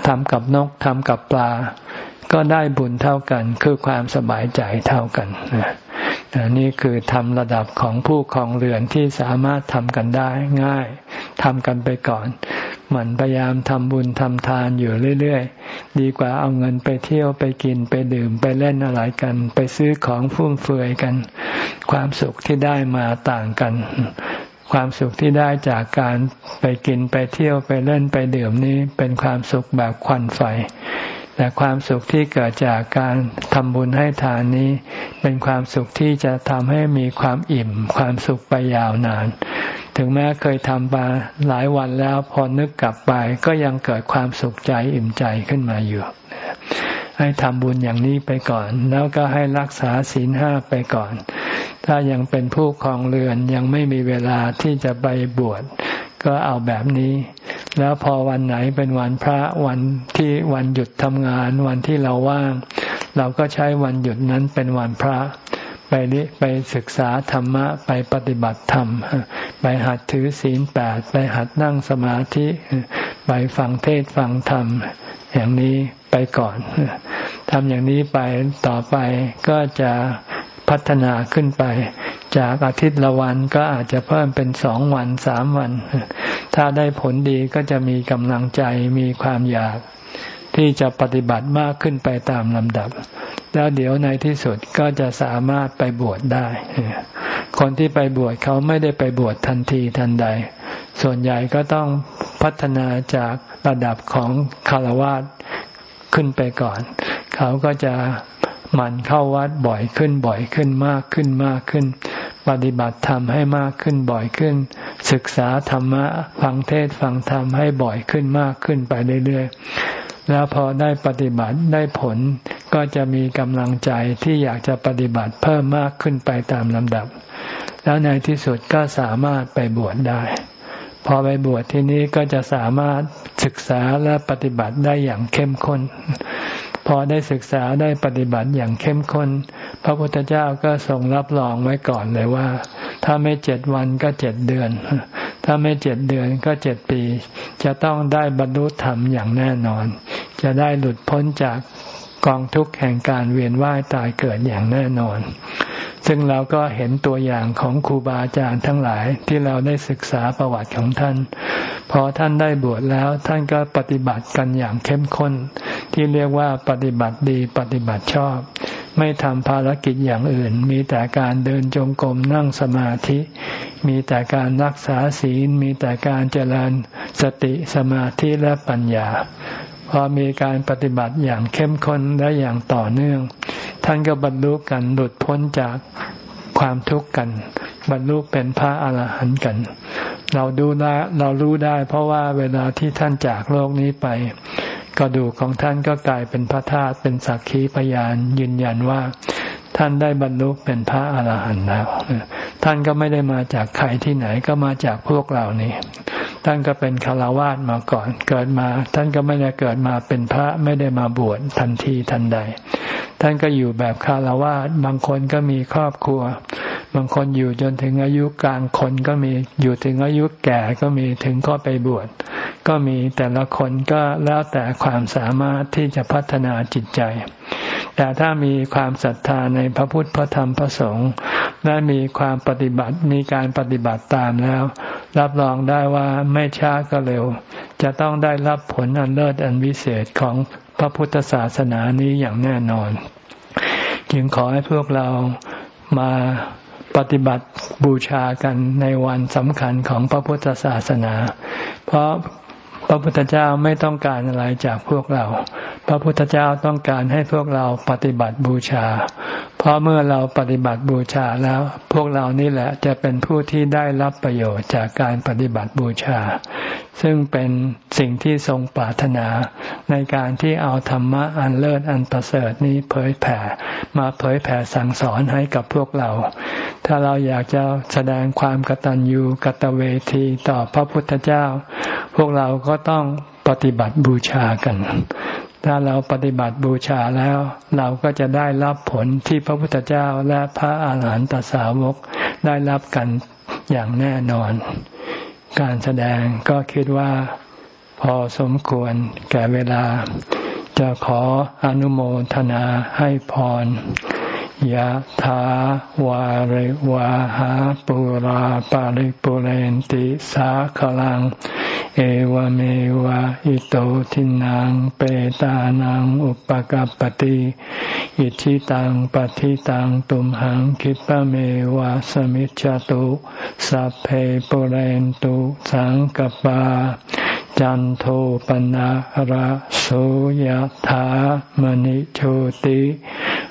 ทำกับนกทำกับปลา ก็ได้บุญเท่ากัน คือความสบายใจเท่ากันนี่คือทำระดับของผู้ครองเรือนที่สามารถทำกันได้ง่ายทำกันไปก่อน หมั่นพยายามทำบุญทำทานอยู่เรื่อยๆ ดีกว่าเอาเงินไปเที่ยวไปกินไปดื่มไปเล่นอะไรกัน ไปซื้อของฟุ่มเฟือยกัน ความสุขที่ได้มาต่างกัน ความสุขที่ได้จากการไปกินไปเที่ยวไปเล่นไปดื่มนี้เป็นความสุขแบบควันไฟ แต่ความสุขที่เกิดจากการทำบุญให้ทานนี้ เป็นความสุขที่จะทำให้มีความอิ่ม ความสุขไปยาวนาน ถึงแม้เคยทำมาหลายวันแล้วพอนึกกลับไป ก็ยังเกิดความสุขใจอิ่มใจขึ้นมาอยู่ให้ทำบุญอย่างนี้ไปก่อน แล้วก็ให้รักษาศีลห้าไปก่อน ถ้ายังเป็นผู้ครองเรือนยังไม่มีเวลาที่จะไปบวชก็เอาแบบนี้ แล้วพอวันไหนเป็นวันพระวันที่วันหยุดทำงาน วันที่เราว่าง เราก็ใช้วันหยุดนั้นเป็นวันพระไปไปศึกษาธรรมะไปปฏิบัติธรรม ไปหัดถือศีลแปดไปหัดนั่งสมาธิ ไปฟังเทศฟังธรรม อย่างนี้ไปก่อนทำอย่างนี้ไปต่อไปก็จะ พัฒนาขึ้นไป จากอาทิตย์ละวันก็อาจจะเพิ่มเป็นสองวันสามวัน ถ้าได้ผลดีก็จะมีกำลังใจมีความอยาก ที่จะปฏิบัติมากขึ้นไปตามลำดับ แล้วเดี๋ยวในที่สุดก็จะสามารถไปบวชได้ คนที่ไปบวชเขาไม่ได้ไปบวชทันทีทันใด ส่วนใหญ่ก็ต้องพัฒนาจากระดับของคารวะขึ้นไปก่อน เขาก็จะ มันเข้าวัดบ่อยขึ้นบ่อยขึ้นมากขึ้นมากขึ้น ปฏิบัติธรรมให้มากขึ้นบ่อยขึ้น ศึกษาธรรมะฟังเทศฟังธรรมให้บ่อยขึ้นมากขึ้นไปเรื่อยๆแล้วพอได้ปฏิบัติได้ผลก็จะมีกำลังใจที่อยากจะปฏิบัติเพิ่มมากขึ้นไปตามลำดับ แล้วในที่สุดก็สามารถไปบวชได้ พอไปบวชที่นี้ก็จะสามารถศึกษาและปฏิบัติได้อย่างเข้มข้น พอได้ศึกษาได้ปฏิบัติอย่างเข้มข้น พระพุทธเจ้าก็ทรงรับรองไว้ก่อนเลยว่า ถ้าไม่เจ็ดวันก็เจ็ดเดือน ถ้าไม่เจ็ดเดือนก็เจ็ดปี จะต้องได้บรรลุธรรมอย่างแน่นอน จะได้หลุดพ้นจาก กองทุกข์แห่งการเวียนว่ายตายเกิดอย่างแน่นอน ซึ่งเราก็เห็นตัวอย่างของครูบาอาจารย์ทั้งหลายที่เราได้ศึกษาประวัติของท่าน พอท่านได้บวชแล้วท่านก็ปฏิบัติกันอย่างเข้มข้น ที่เรียกว่าปฏิบัติดีปฏิบัติชอบ ไม่ทำภารกิจอย่างอื่น มีแต่การเดินจงกรมนั่งสมาธิ มีแต่การรักษาศีล มีแต่การเจริญสติสมาธิและปัญญา พอมีการปฏิบัติอย่างเข้มข้นและอย่างต่อเนื่อง ท่านก็บรรลุกันหลุดพ้นจากความทุกข์กัน บรรลุเป็นพระอาหารหันต์กัน เราดูได้เรารู้ได้ เพราะว่าเวลาที่ท่านจากโลกนี้ไป กระดูกของท่านก็กลายเป็นพระธาตุเป็นสักขีพยานยืนยันว่า ท่านได้บรรลุเป็นพระอาหารหันต์แล้ว ท่านก็ไม่ได้มาจากใครที่ไหนก็มาจากพวกเรานี่ ท่านก็เป็นคารวาสมาก่อน เกิดมา ท่านก็ไม่ได้เกิดมาเป็นพระไม่ได้มาบวชทันทีทันใด ท่านก็อยู่แบบคารวาสบางคนก็มีครอบครัว บางคนอยู่จนถึงอายุกลางคนก็มีอยู่ถึงอายุแก่ก็มีถึงก็ไปบวช ก็มีแต่ละคนก็แล้วแต่ความสามารถที่จะพัฒนาจิตใจ แต่ถ้ามีความศรัทธาในพระพุทธพระธรรมพระสงฆ์และมีความปฏิบัติมีการปฏิบัติตามแล้ว รับรองได้ว่าไม่ช้าก็เร็ว จะต้องได้รับผลอันเลิศอันวิเศษของพระพุทธศาสนานี้อย่างแน่นอน จึงขอให้พวกเรามาปฏิบัติบูชากันในวันสำคัญของพระพุทธศาสนา เพราะ ระพุทธเจ้าไม่ต้องการอะไรจากพวกเรา พระพุทธเจ้าต้องการให้พวกเราปฏิบัติบูชา เพราะเมื่อเราปฏิบัติบูชาแล้ว พวกเรานี่แหละจะเป็นผู้ที่ได้รับประโยชน์จากการปฏิบัติบูชา ซึ่งเป็นสิ่งที่ทรงปรารถนาในการที่เอาธรรมะอันเลิศอันประเสริฐนี้เผยแผ่ มาเผยแผ่สั่งสอนให้กับพวกเรา ถ้าเราอยากจะแสดงความกตัญญูกตเวทีต่อพระพุทธเจ้า พวกเราก็ต้องปฏิบัติบูชากัน ถ้าเราปฏิบัติบูชาแล้ว เราก็จะได้รับผลที่พระพุทธเจ้าและพระอาหารหันตสาวกได้รับกันอย่างแน่นอน การแสดงก็คิดว่าพอสมควรแก่เวลา จะขออนุโมทนาให้พร ยะถาวาริวาหาปุราปาริปุเรนติสาขลัง เอวเมวะอิโตทินังเปตานังอุปกัรปติอิชิตังปฏิตังตุมหังคิปะเมวะสมิจจตุสัพเพปุเรนตุสังกปาจันโทปนะระโสยธามณิโชติ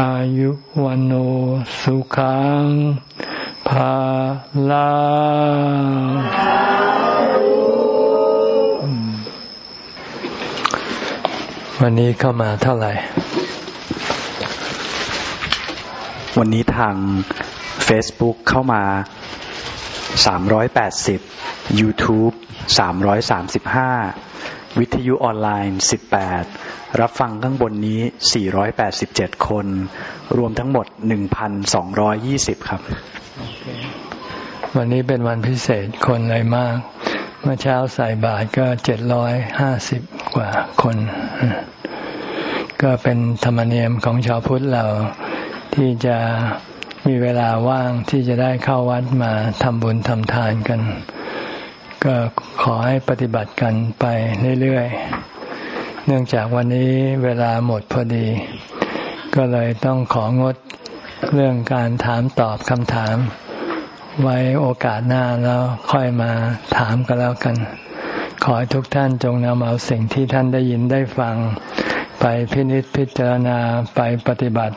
อายุวันโอสุขังภาลาวันนี้เข้ามาเท่าไหร่ วันนี้ทาง Facebook เข้ามา 380 YouTube 335 วิทยุออนไลน์ 18 รับฟังข้างบนนี้ 487 คน รวมทั้งหมด 1,220 ครับ วันนี้เป็นวันพิเศษคนเลยมาก เมื่อเช้าใส่บาทก็ 750 กว่าคน ก็เป็นธรรมเนียมของชาวพุทธเราที่จะมีเวลาว่างที่จะได้เข้าวัดมาทำบุญทำทานกัน ก็ขอให้ปฏิบัติกันไปเรื่อยๆ เนื่องจากวันนี้เวลาหมดพอดี ก็เลยต้องของดเรื่องการถามตอบคำถาม ไว้โอกาสหน้าแล้วค่อยมาถามกันแล้วกัน ขอให้ทุกท่านจงนำเอาสิ่งที่ท่านได้ยินได้ฟัง ไปพินิจพิจารณาไปปฏิบัติ